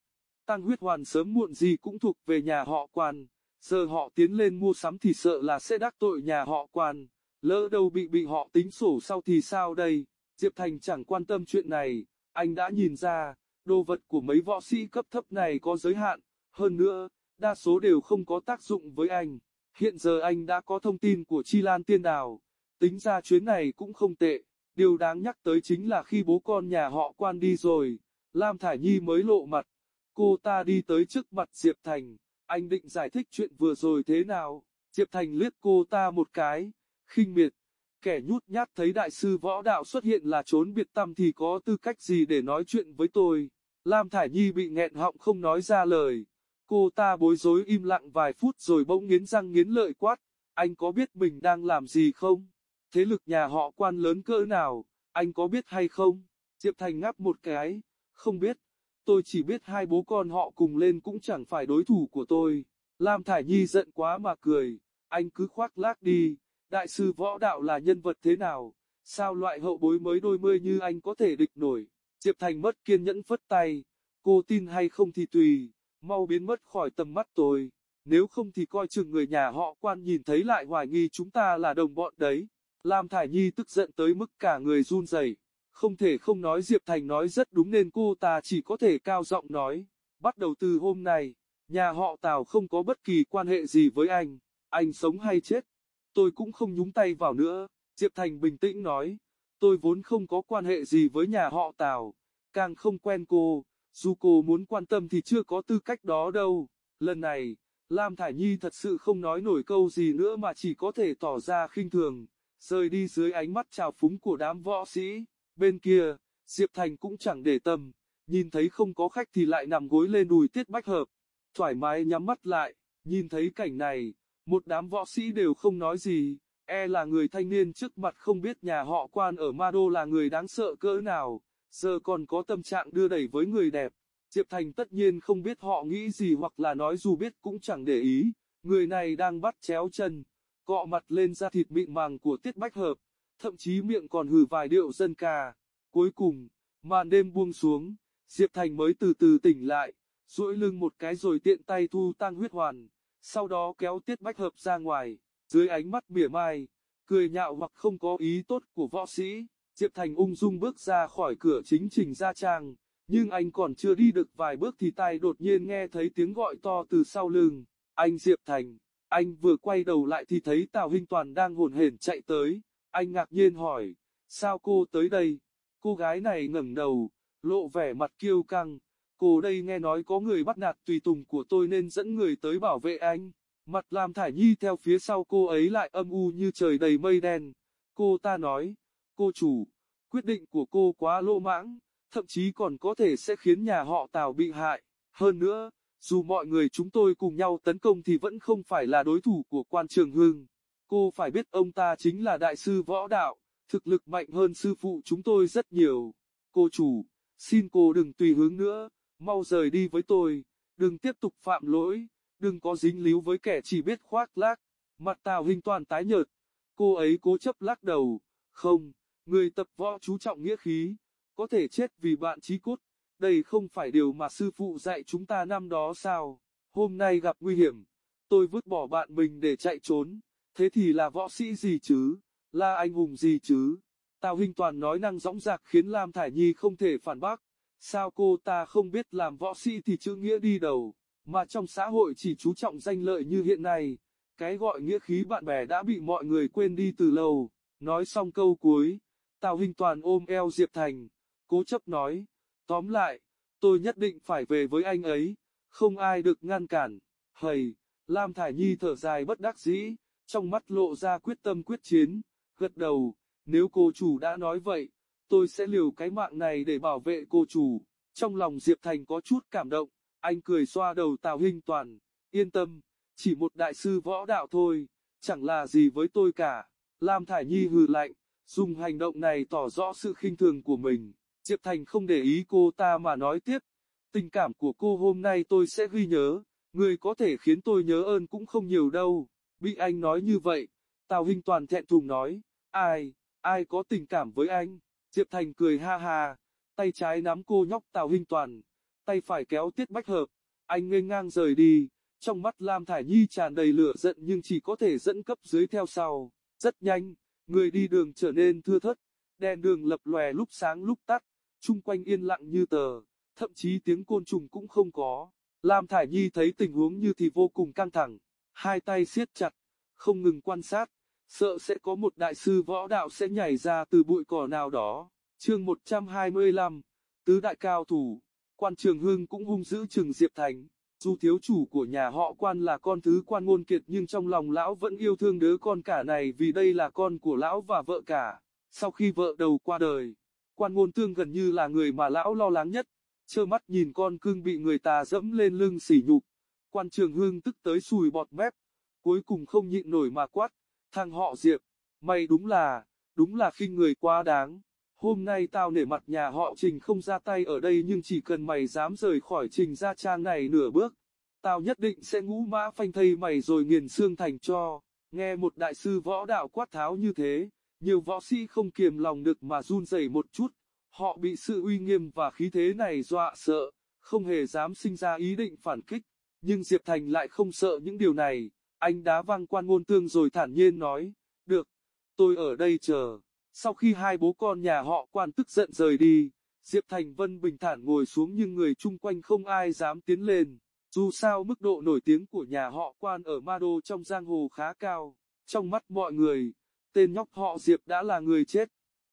Tăng huyết hoàn sớm muộn gì cũng thuộc về nhà họ quan, giờ họ tiến lên mua sắm thì sợ là sẽ đắc tội nhà họ quan, lỡ đâu bị bị họ tính sổ sau thì sao đây, Diệp Thành chẳng quan tâm chuyện này, anh đã nhìn ra, đồ vật của mấy võ sĩ cấp thấp này có giới hạn, hơn nữa, đa số đều không có tác dụng với anh. Hiện giờ anh đã có thông tin của Chi Lan Tiên Đào, tính ra chuyến này cũng không tệ. Điều đáng nhắc tới chính là khi bố con nhà họ quan đi rồi, Lam Thải Nhi mới lộ mặt. Cô ta đi tới trước mặt Diệp Thành, anh định giải thích chuyện vừa rồi thế nào. Diệp Thành liếc cô ta một cái, khinh miệt. Kẻ nhút nhát thấy đại sư võ đạo xuất hiện là trốn biệt tâm thì có tư cách gì để nói chuyện với tôi. Lam Thải Nhi bị nghẹn họng không nói ra lời. Cô ta bối rối im lặng vài phút rồi bỗng nghiến răng nghiến lợi quát, anh có biết mình đang làm gì không? Thế lực nhà họ quan lớn cỡ nào, anh có biết hay không? Diệp Thành ngáp một cái, không biết, tôi chỉ biết hai bố con họ cùng lên cũng chẳng phải đối thủ của tôi. Lam Thải Nhi giận quá mà cười, anh cứ khoác lác đi, đại sư võ đạo là nhân vật thế nào, sao loại hậu bối mới đôi mươi như anh có thể địch nổi. Diệp Thành mất kiên nhẫn phất tay, cô tin hay không thì tùy, mau biến mất khỏi tầm mắt tôi, nếu không thì coi chừng người nhà họ quan nhìn thấy lại hoài nghi chúng ta là đồng bọn đấy. Lam Thải Nhi tức giận tới mức cả người run rẩy, không thể không nói Diệp Thành nói rất đúng nên cô ta chỉ có thể cao giọng nói, bắt đầu từ hôm nay, nhà họ Tào không có bất kỳ quan hệ gì với anh, anh sống hay chết, tôi cũng không nhúng tay vào nữa, Diệp Thành bình tĩnh nói, tôi vốn không có quan hệ gì với nhà họ Tào, càng không quen cô, dù cô muốn quan tâm thì chưa có tư cách đó đâu. Lần này, Lam Thải Nhi thật sự không nói nổi câu gì nữa mà chỉ có thể tỏ ra khinh thường, rời đi dưới ánh mắt trào phúng của đám võ sĩ. Bên kia, Diệp Thành cũng chẳng để tâm, nhìn thấy không có khách thì lại nằm gối lên đùi Tiết Bách Hợp, thoải mái nhắm mắt lại, nhìn thấy cảnh này, một đám võ sĩ đều không nói gì, e là người thanh niên trước mặt không biết nhà họ quan ở Ma Đô là người đáng sợ cỡ nào giờ còn có tâm trạng đưa đẩy với người đẹp. Diệp Thành tất nhiên không biết họ nghĩ gì hoặc là nói dù biết cũng chẳng để ý, người này đang bắt chéo chân, cọ mặt lên da thịt mịn màng của Tiết Bách Hợp, thậm chí miệng còn hừ vài điệu dân ca. Cuối cùng, màn đêm buông xuống, Diệp Thành mới từ từ tỉnh lại, duỗi lưng một cái rồi tiện tay thu tăng huyết hoàn, sau đó kéo Tiết Bách Hợp ra ngoài, dưới ánh mắt mỉa mai, cười nhạo hoặc không có ý tốt của võ sĩ. Diệp Thành ung dung bước ra khỏi cửa chính trình gia trang, nhưng anh còn chưa đi được vài bước thì tai đột nhiên nghe thấy tiếng gọi to từ sau lưng. Anh Diệp Thành, anh vừa quay đầu lại thì thấy Tào Hinh Toàn đang hồn hển chạy tới, anh ngạc nhiên hỏi, sao cô tới đây? Cô gái này ngẩng đầu, lộ vẻ mặt kiêu căng, cô đây nghe nói có người bắt nạt tùy tùng của tôi nên dẫn người tới bảo vệ anh. Mặt làm thải nhi theo phía sau cô ấy lại âm u như trời đầy mây đen. Cô ta nói, Cô chủ, quyết định của cô quá lô mãng, thậm chí còn có thể sẽ khiến nhà họ Tào bị hại. Hơn nữa, dù mọi người chúng tôi cùng nhau tấn công thì vẫn không phải là đối thủ của quan trường hưng. Cô phải biết ông ta chính là đại sư võ đạo, thực lực mạnh hơn sư phụ chúng tôi rất nhiều. Cô chủ, xin cô đừng tùy hướng nữa, mau rời đi với tôi, đừng tiếp tục phạm lỗi, đừng có dính líu với kẻ chỉ biết khoác lác. Mặt Tào Hình toàn tái nhợt, cô ấy cố chấp lắc đầu, không, người tập võ chú trọng nghĩa khí, có thể chết vì bạn chí cốt, đây không phải điều mà sư phụ dạy chúng ta năm đó sao, hôm nay gặp nguy hiểm, tôi vứt bỏ bạn mình để chạy trốn, thế thì là võ sĩ gì chứ, là anh hùng gì chứ, Tào Hình Toàn nói năng dõng dạc khiến Lam Thải Nhi không thể phản bác, sao cô ta không biết làm võ sĩ thì chữ nghĩa đi đầu, mà trong xã hội chỉ chú trọng danh lợi như hiện nay, cái gọi nghĩa khí bạn bè đã bị mọi người quên đi từ lâu, nói xong câu cuối, Tào Hình Toàn ôm eo Diệp Thành, cố chấp nói, tóm lại, tôi nhất định phải về với anh ấy, không ai được ngăn cản, hầy, Lam Thải Nhi thở dài bất đắc dĩ, trong mắt lộ ra quyết tâm quyết chiến, gật đầu, nếu cô chủ đã nói vậy, tôi sẽ liều cái mạng này để bảo vệ cô chủ, trong lòng Diệp Thành có chút cảm động, anh cười xoa đầu Tào Hinh Toàn, yên tâm, chỉ một đại sư võ đạo thôi, chẳng là gì với tôi cả, Lam Thải Nhi hừ lạnh, dùng hành động này tỏ rõ sự khinh thường của mình. Diệp Thành không để ý cô ta mà nói tiếp, tình cảm của cô hôm nay tôi sẽ ghi nhớ, người có thể khiến tôi nhớ ơn cũng không nhiều đâu. Bị anh nói như vậy, Tào Hinh Toàn thẹn thùng nói, ai, ai có tình cảm với anh? Diệp Thành cười ha ha, tay trái nắm cô nhóc Tào Hinh Toàn, tay phải kéo Tiết Bách Hợp, anh nghênh ngang rời đi, trong mắt Lam Thải Nhi tràn đầy lửa giận nhưng chỉ có thể dẫn cấp dưới theo sau, rất nhanh, người đi đường trở nên thưa thớt, đèn đường lập lòe lúc sáng lúc tắt, chung quanh yên lặng như tờ, thậm chí tiếng côn trùng cũng không có. Lam Thải Nhi thấy tình huống như thì vô cùng căng thẳng, hai tay siết chặt, không ngừng quan sát, sợ sẽ có một đại sư võ đạo sẽ nhảy ra từ bụi cỏ nào đó. Chương 125, Tứ đại cao thủ, quan trường hưng cũng hung dữ trừng Diệp Thành. Dù thiếu chủ của nhà họ quan là con thứ quan ngôn kiệt nhưng trong lòng lão vẫn yêu thương đứa con cả này vì đây là con của lão và vợ cả. Sau khi vợ đầu qua đời, quan ngôn tương gần như là người mà lão lo lắng nhất, trơ mắt nhìn con cưng bị người ta dẫm lên lưng sỉ nhục. Quan trường hương tức tới sùi bọt mép, cuối cùng không nhịn nổi mà quát, thằng họ Diệp, mày đúng là, đúng là khinh người quá đáng. Hôm nay tao nể mặt nhà họ Trình không ra tay ở đây nhưng chỉ cần mày dám rời khỏi Trình gia trang này nửa bước, tao nhất định sẽ ngũ mã phanh thây mày rồi nghiền xương thành cho. Nghe một đại sư võ đạo quát tháo như thế, nhiều võ sĩ không kiềm lòng được mà run rẩy một chút, họ bị sự uy nghiêm và khí thế này dọa sợ, không hề dám sinh ra ý định phản kích. Nhưng Diệp Thành lại không sợ những điều này, anh đá văng quan ngôn tương rồi thản nhiên nói, được, tôi ở đây chờ. Sau khi hai bố con nhà họ quan tức giận rời đi, Diệp Thành Vân bình thản ngồi xuống nhưng người chung quanh không ai dám tiến lên. Dù sao mức độ nổi tiếng của nhà họ quan ở Ma Đô trong giang hồ khá cao, trong mắt mọi người, tên nhóc họ Diệp đã là người chết.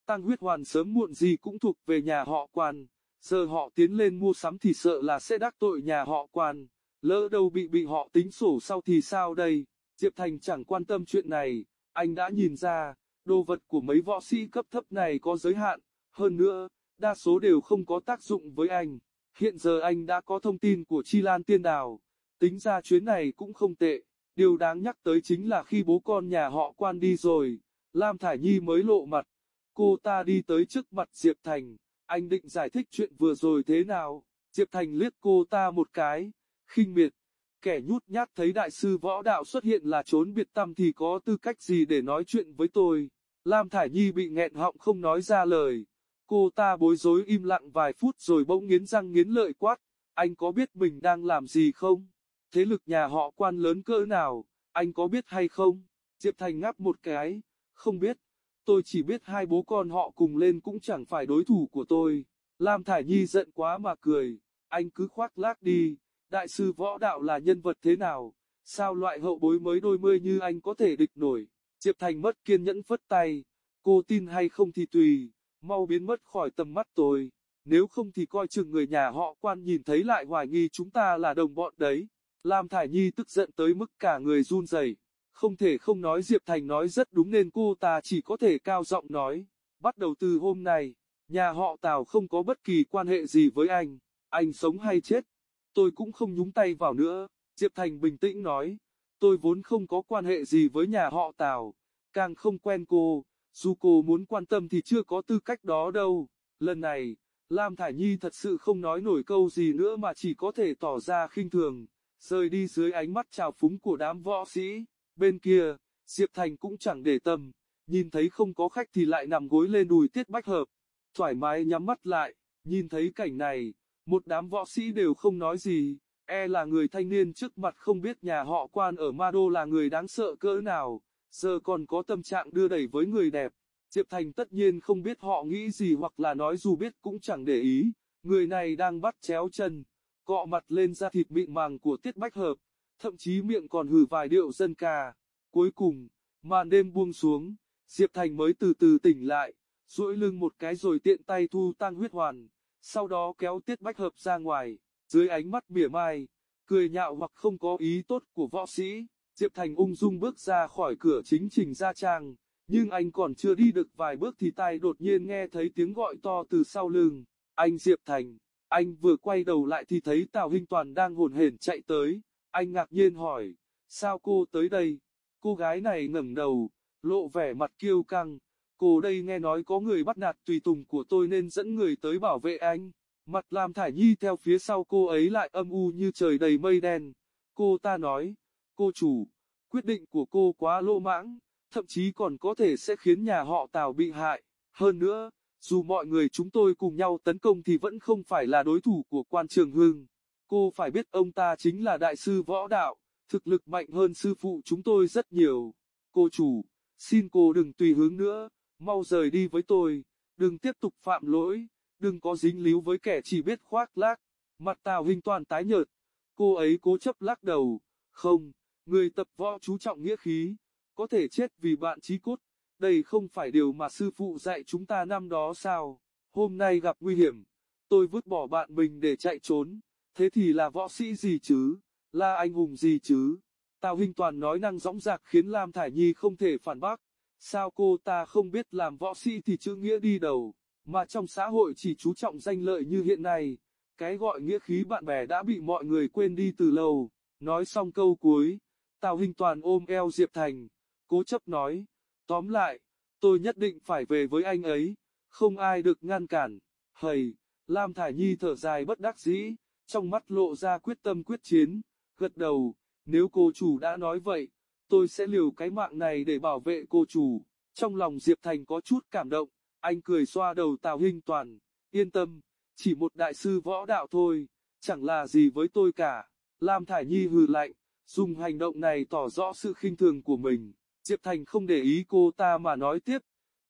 Tăng huyết hoàn sớm muộn gì cũng thuộc về nhà họ quan, giờ họ tiến lên mua sắm thì sợ là sẽ đắc tội nhà họ quan, lỡ đâu bị bị họ tính sổ sau thì sao đây, Diệp Thành chẳng quan tâm chuyện này, anh đã nhìn ra, đồ vật của mấy võ sĩ cấp thấp này có giới hạn, hơn nữa, đa số đều không có tác dụng với anh. Hiện giờ anh đã có thông tin của Chi Lan Tiên Đào, tính ra chuyến này cũng không tệ, điều đáng nhắc tới chính là khi bố con nhà họ quan đi rồi, Lam Thải Nhi mới lộ mặt, cô ta đi tới trước mặt Diệp Thành, anh định giải thích chuyện vừa rồi thế nào, Diệp Thành liếc cô ta một cái, khinh miệt, kẻ nhút nhát thấy đại sư võ đạo xuất hiện là trốn biệt tâm thì có tư cách gì để nói chuyện với tôi. Lam Thải Nhi bị nghẹn họng không nói ra lời. Cô ta bối rối im lặng vài phút rồi bỗng nghiến răng nghiến lợi quát, anh có biết mình đang làm gì không? Thế lực nhà họ quan lớn cỡ nào, anh có biết hay không? Diệp Thành ngáp một cái, không biết, tôi chỉ biết hai bố con họ cùng lên cũng chẳng phải đối thủ của tôi. Lam Thải Nhi giận quá mà cười, anh cứ khoác lác đi, đại sư võ đạo là nhân vật thế nào, sao loại hậu bối mới đôi mươi như anh có thể địch nổi. Diệp Thành mất kiên nhẫn phất tay, cô tin hay không thì tùy, mau biến mất khỏi tầm mắt tôi, nếu không thì coi chừng người nhà họ quan nhìn thấy lại hoài nghi chúng ta là đồng bọn đấy. Lam Thải Nhi tức giận tới mức cả người run rẩy, không thể không nói Diệp Thành nói rất đúng nên cô ta chỉ có thể cao giọng nói, bắt đầu từ hôm nay, nhà họ Tào không có bất kỳ quan hệ gì với anh, anh sống hay chết, tôi cũng không nhúng tay vào nữa. Diệp Thành bình tĩnh nói, tôi vốn không có quan hệ gì với nhà họ Tào, càng không quen cô, dù cô muốn quan tâm thì chưa có tư cách đó đâu. Lần này, Lam Thải Nhi thật sự không nói nổi câu gì nữa mà chỉ có thể tỏ ra khinh thường, rời đi dưới ánh mắt trào phúng của đám võ sĩ. Bên kia, Diệp Thành cũng chẳng để tâm, nhìn thấy không có khách thì lại nằm gối lên đùi Tiết Bách Hợp, thoải mái nhắm mắt lại, nhìn thấy cảnh này, một đám võ sĩ đều không nói gì, e là người thanh niên trước mặt không biết nhà họ quan ở Ma Đô là người đáng sợ cỡ nào, giờ còn có tâm trạng đưa đẩy với người đẹp. Diệp Thành tất nhiên không biết họ nghĩ gì hoặc là nói dù biết cũng chẳng để ý, người này đang bắt chéo chân, cọ mặt lên da thịt mịn màng của Tiết Bách Hợp, thậm chí miệng còn hử vài điệu dân ca. Cuối cùng, màn đêm buông xuống, Diệp Thành mới từ từ tỉnh lại, duỗi lưng một cái rồi tiện tay thu tăng huyết hoàn, sau đó kéo Tiết Bách Hợp ra ngoài, dưới ánh mắt mỉa mai, cười nhạo hoặc không có ý tốt của võ sĩ, Diệp Thành ung dung bước ra khỏi cửa chính trình gia trang, nhưng anh còn chưa đi được vài bước thì tai đột nhiên nghe thấy tiếng gọi to từ sau lưng, anh Diệp Thành, anh vừa quay đầu lại thì thấy Tào Hinh Toàn đang hồn hển chạy tới, anh ngạc nhiên hỏi, sao cô tới đây? Cô gái này ngẩng đầu, lộ vẻ mặt kiêu căng, cô đây nghe nói có người bắt nạt tùy tùng của tôi nên dẫn người tới bảo vệ anh. Mặt làm thải nhi theo phía sau cô ấy lại âm u như trời đầy mây đen. Cô ta nói, cô chủ, quyết định của cô quá lô mãng, thậm chí còn có thể sẽ khiến nhà họ Tào bị hại. Hơn nữa, dù mọi người chúng tôi cùng nhau tấn công thì vẫn không phải là đối thủ của quan trường hưng. Cô phải biết ông ta chính là đại sư võ đạo, thực lực mạnh hơn sư phụ chúng tôi rất nhiều. Cô chủ, xin cô đừng tùy hướng nữa, mau rời đi với tôi, đừng tiếp tục phạm lỗi, đừng có dính líu với kẻ chỉ biết khoác lác. Mặt Tào Hình toàn tái nhợt, cô ấy cố chấp lắc đầu, không, người tập võ chú trọng nghĩa khí, có thể chết vì bạn chí cốt, đây không phải điều mà sư phụ dạy chúng ta năm đó sao, hôm nay gặp nguy hiểm, tôi vứt bỏ bạn mình để chạy trốn, thế thì là võ sĩ gì chứ, là anh hùng gì chứ. Tào Hinh Toàn nói năng dõng dạc khiến Lam Thải Nhi không thể phản bác, sao cô ta không biết làm võ sĩ thì chữ nghĩa đi đầu, mà trong xã hội chỉ chú trọng danh lợi như hiện nay, cái gọi nghĩa khí bạn bè đã bị mọi người quên đi từ lâu. Nói xong câu cuối, Tào hình Toàn ôm eo Diệp Thành, cố chấp nói, tóm lại, tôi nhất định phải về với anh ấy, không ai được ngăn cản. Hầy, Lam Thải Nhi thở dài bất đắc dĩ, trong mắt lộ ra quyết tâm quyết chiến, gật đầu, nếu cô chủ đã nói vậy, tôi sẽ liều cái mạng này để bảo vệ cô chủ. Trong lòng Diệp Thành có chút cảm động, anh cười xoa đầu Tào Hinh Toàn, yên tâm, chỉ một đại sư võ đạo thôi, chẳng là gì với tôi cả. Lam Thải Nhi hừ lạnh, dùng hành động này tỏ rõ sự khinh thường của mình. Diệp Thành không để ý cô ta mà nói tiếp,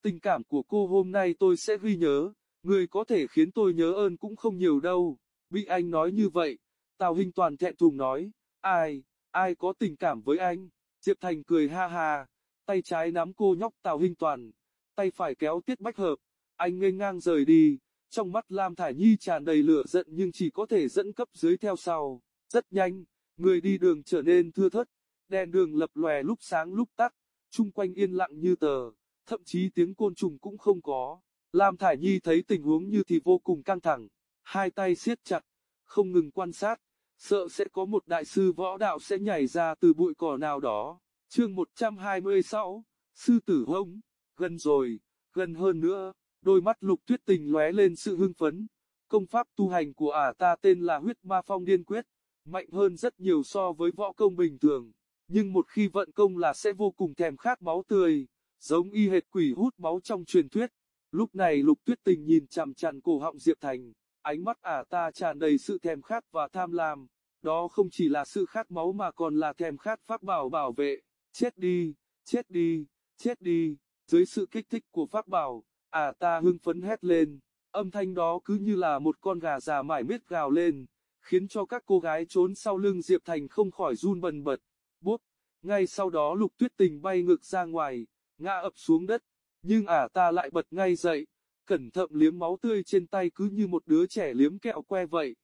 tình cảm của cô hôm nay tôi sẽ ghi nhớ, người có thể khiến tôi nhớ ơn cũng không nhiều đâu. Bị anh nói như vậy, Tào Hinh Toàn thẹn thùng nói, ai, ai có tình cảm với anh? Diệp Thành cười ha ha, tay trái nắm cô nhóc Tào Hinh Toàn, tay phải kéo Tiết Bách Hợp, anh nghênh ngang rời đi, trong mắt Lam Thải Nhi tràn đầy lửa giận nhưng chỉ có thể dẫn cấp dưới theo sau. Rất nhanh, người đi đường trở nên thưa thớt, đèn đường lập lòe lúc sáng lúc tắt, chung quanh yên lặng như tờ, thậm chí tiếng côn trùng cũng không có. Lam Thải Nhi thấy tình huống như thì vô cùng căng thẳng, hai tay siết chặt, không ngừng quan sát, sợ sẽ có một đại sư võ đạo sẽ nhảy ra từ bụi cỏ nào đó. Chương 126, Sư tử hông, gần rồi, gần hơn nữa, đôi mắt lục tuyết tình lóe lên sự hưng phấn. Công pháp tu hành của ả ta tên là huyết ma phong điên quyết, mạnh hơn rất nhiều so với võ công bình thường, nhưng một khi vận công là sẽ vô cùng thèm khát máu tươi, giống y hệt quỷ hút máu trong truyền thuyết. Lúc này lục tuyết tình nhìn chằm chằm cổ họng Diệp Thành, ánh mắt ả ta tràn đầy sự thèm khát và tham lam, đó không chỉ là sự khát máu mà còn là thèm khát pháp bảo bảo vệ, chết đi, chết đi, chết đi, dưới sự kích thích của pháp bảo, à ta hưng phấn hét lên, âm thanh đó cứ như là một con gà già mải miết gào lên, khiến cho các cô gái trốn sau lưng Diệp Thành không khỏi run bần bật, bốp, ngay sau đó lục tuyết tình bay ngược ra ngoài, ngã ập xuống đất, nhưng à ta lại bật ngay dậy, cẩn thận liếm máu tươi trên tay cứ như một đứa trẻ liếm kẹo que vậy.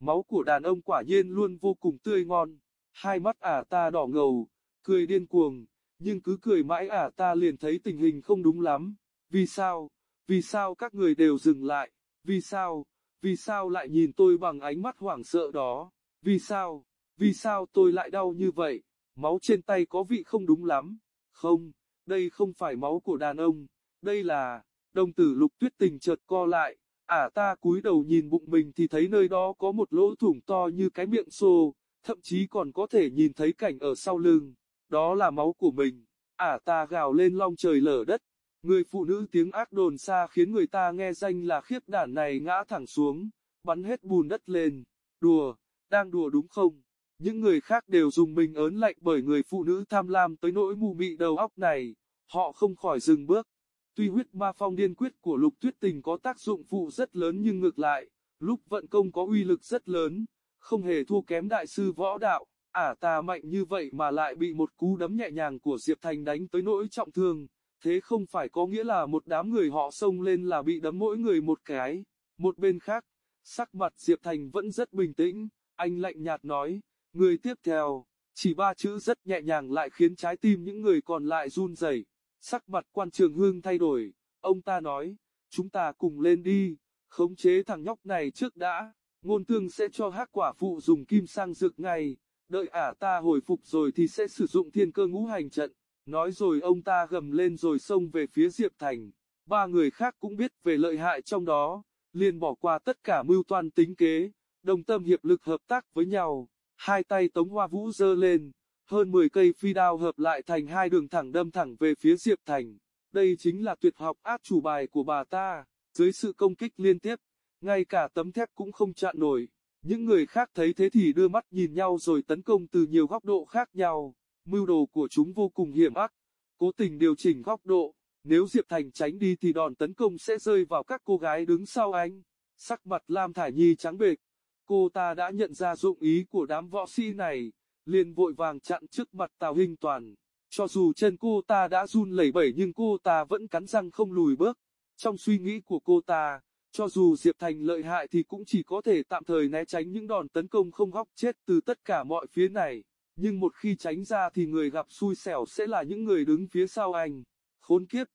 Máu của đàn ông quả nhiên luôn vô cùng tươi ngon, hai mắt à ta đỏ ngầu, cười điên cuồng, nhưng cứ cười mãi à ta liền thấy tình hình không đúng lắm. Vì sao? Vì sao các người đều dừng lại? Vì sao? vì sao lại nhìn tôi bằng ánh mắt hoảng sợ đó, vì sao, vì sao tôi lại đau như vậy, máu trên tay có vị không đúng lắm, không, đây không phải máu của đàn ông, đây là, đồng tử lục tuyết tình chợt co lại, ả ta cúi đầu nhìn bụng mình thì thấy nơi đó có một lỗ thủng to như cái miệng xô, thậm chí còn có thể nhìn thấy cảnh ở sau lưng, đó là máu của mình, ả ta gào lên long trời lở đất, người phụ nữ tiếng ác đồn xa khiến người ta nghe danh là khiếp đản này ngã thẳng xuống, bắn hết bùn đất lên, đùa, đang đùa đúng không? Những người khác đều dùng mình ớn lạnh bởi người phụ nữ tham lam tới nỗi mù mị đầu óc này, họ không khỏi dừng bước. Tuy huyết ma phong điên quyết của lục tuyết tình có tác dụng phụ rất lớn nhưng ngược lại, lúc vận công có uy lực rất lớn, không hề thua kém đại sư võ đạo, ả ta mạnh như vậy mà lại bị một cú đấm nhẹ nhàng của Diệp Thành đánh tới nỗi trọng thương, thế không phải có nghĩa là một đám người họ xông lên là bị đấm mỗi người một cái. Một bên khác, sắc mặt Diệp Thành vẫn rất bình tĩnh, anh lạnh nhạt nói, người tiếp theo, chỉ ba chữ rất nhẹ nhàng lại khiến trái tim những người còn lại run rẩy. Sắc mặt quan trường hương thay đổi, ông ta nói, chúng ta cùng lên đi, khống chế thằng nhóc này trước đã, ngôn tương sẽ cho hắc quả phụ dùng kim sang dược ngay, đợi ả ta hồi phục rồi thì sẽ sử dụng thiên cơ ngũ hành trận. Nói rồi ông ta gầm lên rồi xông về phía Diệp Thành. Ba người khác cũng biết về lợi hại trong đó, liền bỏ qua tất cả mưu toan tính kế, đồng tâm hiệp lực hợp tác với nhau. Hai tay Tống Hoa Vũ giơ lên, hơn 10 cây phi đao hợp lại thành hai đường thẳng đâm thẳng về phía Diệp Thành. Đây chính là tuyệt học át chủ bài của bà ta, dưới sự công kích liên tiếp, ngay cả tấm thép cũng không chặn nổi. Những người khác thấy thế thì đưa mắt nhìn nhau rồi tấn công từ nhiều góc độ khác nhau. Mưu đồ của chúng vô cùng hiểm ác, cố tình điều chỉnh góc độ, nếu Diệp Thành tránh đi thì đòn tấn công sẽ rơi vào các cô gái đứng sau anh. Sắc mặt Lam Thải Nhi trắng bệch, cô ta đã nhận ra dụng ý của đám võ sĩ này, liền vội vàng chặn trước mặt Tào Hình Toàn. Cho dù chân cô ta đã run lẩy bẩy nhưng cô ta vẫn cắn răng không lùi bước. Trong suy nghĩ của cô ta, cho dù Diệp Thành lợi hại thì cũng chỉ có thể tạm thời né tránh những đòn tấn công không góc chết từ tất cả mọi phía này nhưng một khi tránh ra thì người gặp xui xẻo sẽ là những người đứng phía sau anh. Khốn kiếp,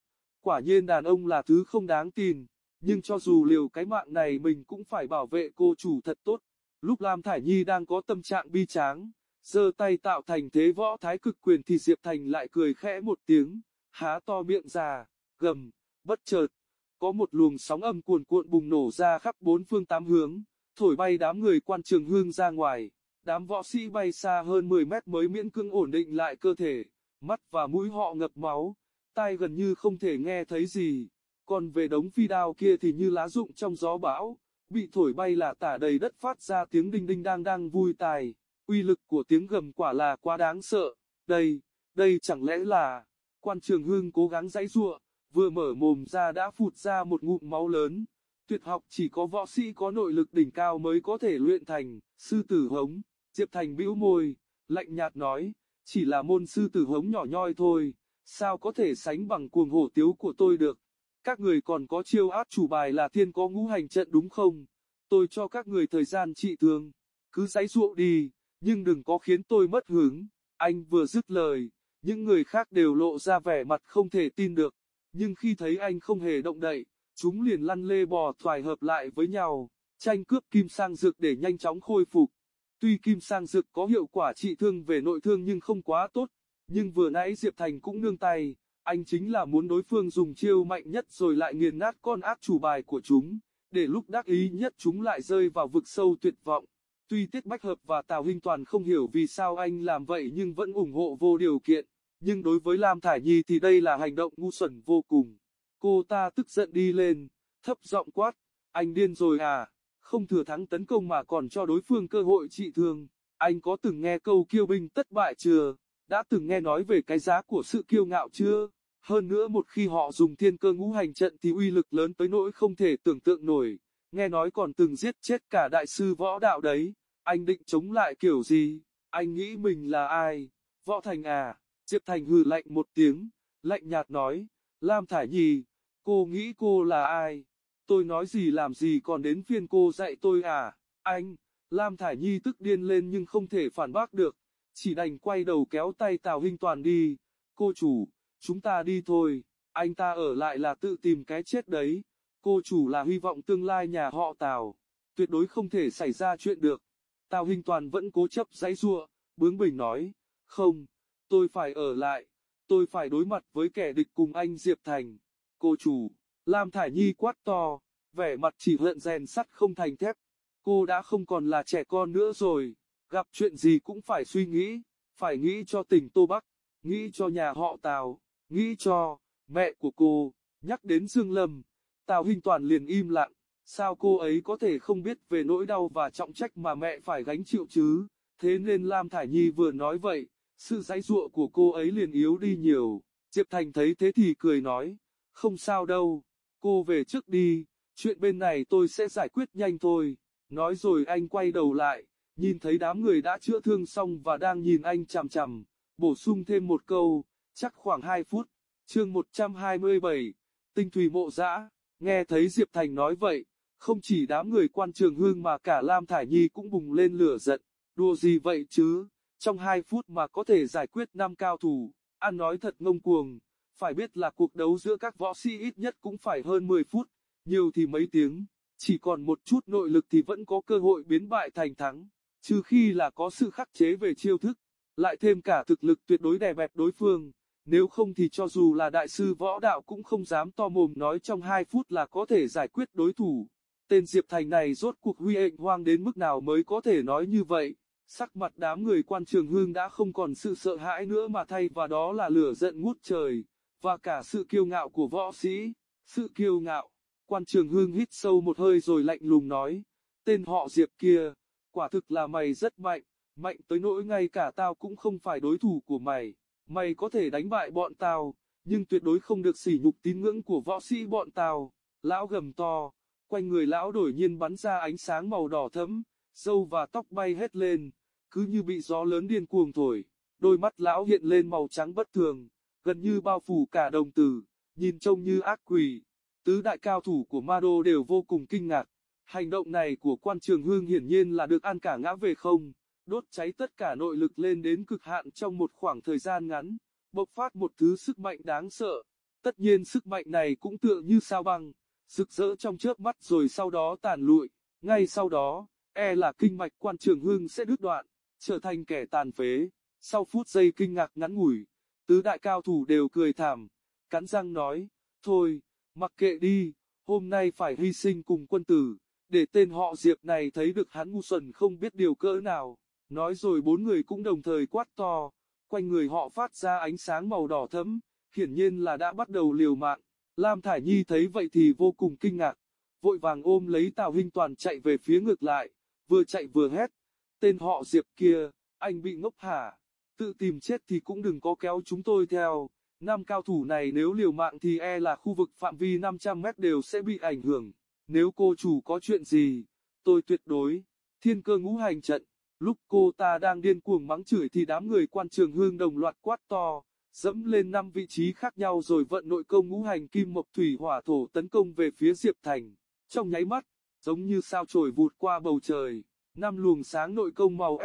quả nhiên đàn ông là thứ không đáng tin, nhưng cho dù liều cái mạng này mình cũng phải bảo vệ cô chủ thật tốt. Lúc Lam Thải Nhi đang có tâm trạng bi tráng, giơ tay tạo thành thế võ thái cực quyền thì Diệp Thành lại cười khẽ một tiếng, há to miệng ra, gầm, bất chợt, có một luồng sóng âm cuồn cuộn bùng nổ ra khắp bốn phương tám hướng, thổi bay đám người quan trường hương ra ngoài. Đám võ sĩ bay xa hơn 10 mét mới miễn cưỡng ổn định lại cơ thể, mắt và mũi họ ngập máu, tai gần như không thể nghe thấy gì. Còn về đống phi đao kia thì như lá rụng trong gió bão, bị thổi bay là tả đầy đất phát ra tiếng đinh đinh đang đang vui tài. Uy lực của tiếng gầm quả là quá đáng sợ. Đây, đây chẳng lẽ là... Quan trường hương cố gắng dãy ruộng vừa mở mồm ra đã phụt ra một ngụm máu lớn. Tuyệt học chỉ có võ sĩ có nội lực đỉnh cao mới có thể luyện thành, sư tử hống. Diệp Thành bĩu môi, lạnh nhạt nói, chỉ là môn sư tử hống nhỏ nhoi thôi, sao có thể sánh bằng cuồng hổ tiếu của tôi được. Các người còn có chiêu át chủ bài là thiên có ngũ hành trận đúng không? Tôi cho các người thời gian trị thương, cứ giãy ruộng đi, nhưng đừng có khiến tôi mất hứng. Anh vừa dứt lời, những người khác đều lộ ra vẻ mặt không thể tin được, nhưng khi thấy anh không hề động đậy, chúng liền lăn lê bò thoải hợp lại với nhau, tranh cướp kim sang dược để nhanh chóng khôi phục. Tuy kim sang dược có hiệu quả trị thương về nội thương nhưng không quá tốt, nhưng vừa nãy Diệp Thành cũng nương tay, anh chính là muốn đối phương dùng chiêu mạnh nhất rồi lại nghiền nát con ác chủ bài của chúng, để lúc đắc ý nhất chúng lại rơi vào vực sâu tuyệt vọng. Tuy Tiết Bách Hợp và Tào Hinh Toàn không hiểu vì sao anh làm vậy nhưng vẫn ủng hộ vô điều kiện, nhưng đối với Lam Thải Nhi thì đây là hành động ngu xuẩn vô cùng. Cô ta tức giận đi lên, thấp giọng quát, anh điên rồi à? không thừa thắng tấn công mà còn cho đối phương cơ hội trị thương. Anh có từng nghe câu kiêu binh tất bại chưa? Đã từng nghe nói về cái giá của sự kiêu ngạo chưa? Hơn nữa một khi họ dùng thiên cơ ngũ hành trận thì uy lực lớn tới nỗi không thể tưởng tượng nổi. Nghe nói còn từng giết chết cả đại sư võ đạo đấy. Anh định chống lại kiểu gì? Anh nghĩ mình là ai? Võ Thành à? Diệp Thành hừ lạnh một tiếng, lạnh nhạt nói. Lam Thải Nhi, cô nghĩ cô là ai? Tôi nói gì làm gì còn đến phiên cô dạy tôi à, anh, Lam Thải Nhi tức điên lên nhưng không thể phản bác được, chỉ đành quay đầu kéo tay Tào Hinh Toàn đi, cô chủ, chúng ta đi thôi, anh ta ở lại là tự tìm cái chết đấy, cô chủ là hy vọng tương lai nhà họ Tào. tuyệt đối không thể xảy ra chuyện được. Tào Hinh Toàn vẫn cố chấp giãy giụa, bướng bỉnh nói, không, tôi phải ở lại, tôi phải đối mặt với kẻ địch cùng anh Diệp Thành. Cô chủ, Lam Thải Nhi quát to, vẻ mặt chỉ hận rèn sắt không thành thép. Cô đã không còn là trẻ con nữa rồi, gặp chuyện gì cũng phải suy nghĩ, phải nghĩ cho tỉnh Tô Bắc, nghĩ cho nhà họ Tào, nghĩ cho mẹ của cô, nhắc đến Dương Lâm. Tào Hinh Toàn liền im lặng, sao cô ấy có thể không biết về nỗi đau và trọng trách mà mẹ phải gánh chịu chứ, thế nên Lam Thải Nhi vừa nói vậy, sự dãy dụa của cô ấy liền yếu đi nhiều. Diệp Thành thấy thế thì cười nói, không sao đâu, cô về trước đi, chuyện bên này tôi sẽ giải quyết nhanh thôi. Nói rồi anh quay đầu lại, nhìn thấy đám người đã chữa thương xong và đang nhìn anh chằm chằm, bổ sung thêm một câu, chắc khoảng 2 phút. Chương 127, Tinh Thủy Mộ Dã, nghe thấy Diệp Thành nói vậy, không chỉ đám người quan trường hương mà cả Lam Thải Nhi cũng bùng lên lửa giận, đùa gì vậy chứ, trong 2 phút mà có thể giải quyết năm cao thủ, ăn nói thật ngông cuồng, phải biết là cuộc đấu giữa các võ sĩ ít nhất cũng phải hơn 10 phút, nhiều thì mấy tiếng, chỉ còn một chút nội lực thì vẫn có cơ hội biến bại thành thắng, trừ khi là có sự khắc chế về chiêu thức, lại thêm cả thực lực tuyệt đối đè bẹp đối phương. Nếu không thì cho dù là đại sư võ đạo cũng không dám to mồm nói trong 2 phút là có thể giải quyết đối thủ. Tên Diệp Thành này rốt cuộc huy hệnh hoang đến mức nào mới có thể nói như vậy. Sắc mặt đám người quan trường hương đã không còn sự sợ hãi nữa mà thay vào đó là lửa giận ngút trời, và cả sự kiêu ngạo của võ sĩ. Sự kiêu ngạo, quan trường hương hít sâu một hơi rồi lạnh lùng nói, tên họ Diệp kia, quả thực là mày rất mạnh, mạnh tới nỗi ngay cả tao cũng không phải đối thủ của mày. Mày có thể đánh bại bọn tao, nhưng tuyệt đối không được sỉ nhục tín ngưỡng của võ sĩ bọn tao. Lão gầm to, quanh người lão đổi nhiên bắn ra ánh sáng màu đỏ thẫm, râu và tóc bay hết lên, cứ như bị gió lớn điên cuồng thổi. Đôi mắt lão hiện lên màu trắng bất thường, gần như bao phủ cả đồng tử, nhìn trông như ác quỷ. Tứ đại cao thủ của Mado đều vô cùng kinh ngạc. Hành động này của quan trường hương hiển nhiên là được ăn cả ngã về không đốt cháy tất cả nội lực lên đến cực hạn trong một khoảng thời gian ngắn, bộc phát một thứ sức mạnh đáng sợ. Tất nhiên sức mạnh này cũng tựa như sao băng, rực rỡ trong chớp mắt rồi sau đó tàn lụi, ngay sau đó, e là kinh mạch quan trường hương sẽ đứt đoạn, trở thành kẻ tàn phế. Sau phút giây kinh ngạc ngắn ngủi, tứ đại cao thủ đều cười thảm, cắn răng nói, thôi, mặc kệ đi, hôm nay phải hy sinh cùng quân tử, để tên họ Diệp này thấy được hắn ngu xuẩn không biết điều cỡ nào. Nói rồi bốn người cũng đồng thời quát to, quanh người họ phát ra ánh sáng màu đỏ thẫm, hiển nhiên là đã bắt đầu liều mạng. Lam Thải Nhi thấy vậy thì vô cùng kinh ngạc, vội vàng ôm lấy Tào Hinh Toàn chạy về phía ngược lại, vừa chạy vừa hét, tên họ Diệp kia, anh bị ngốc hả, tự tìm chết thì cũng đừng có kéo chúng tôi theo, năm cao thủ này nếu liều mạng thì e là khu vực phạm vi 500 mét đều sẽ bị ảnh hưởng, nếu cô chủ có chuyện gì, tôi tuyệt đối, thiên cơ ngũ hành trận. Lúc cô ta đang điên cuồng mắng chửi thì đám người quan trường hương đồng loạt quát to, dẫm lên năm vị trí khác nhau rồi vận nội công ngũ hành kim mộc thủy hỏa thổ tấn công về phía Diệp Thành. Trong nháy mắt, giống như sao chổi vụt qua bầu trời, năm luồng sáng nội công màu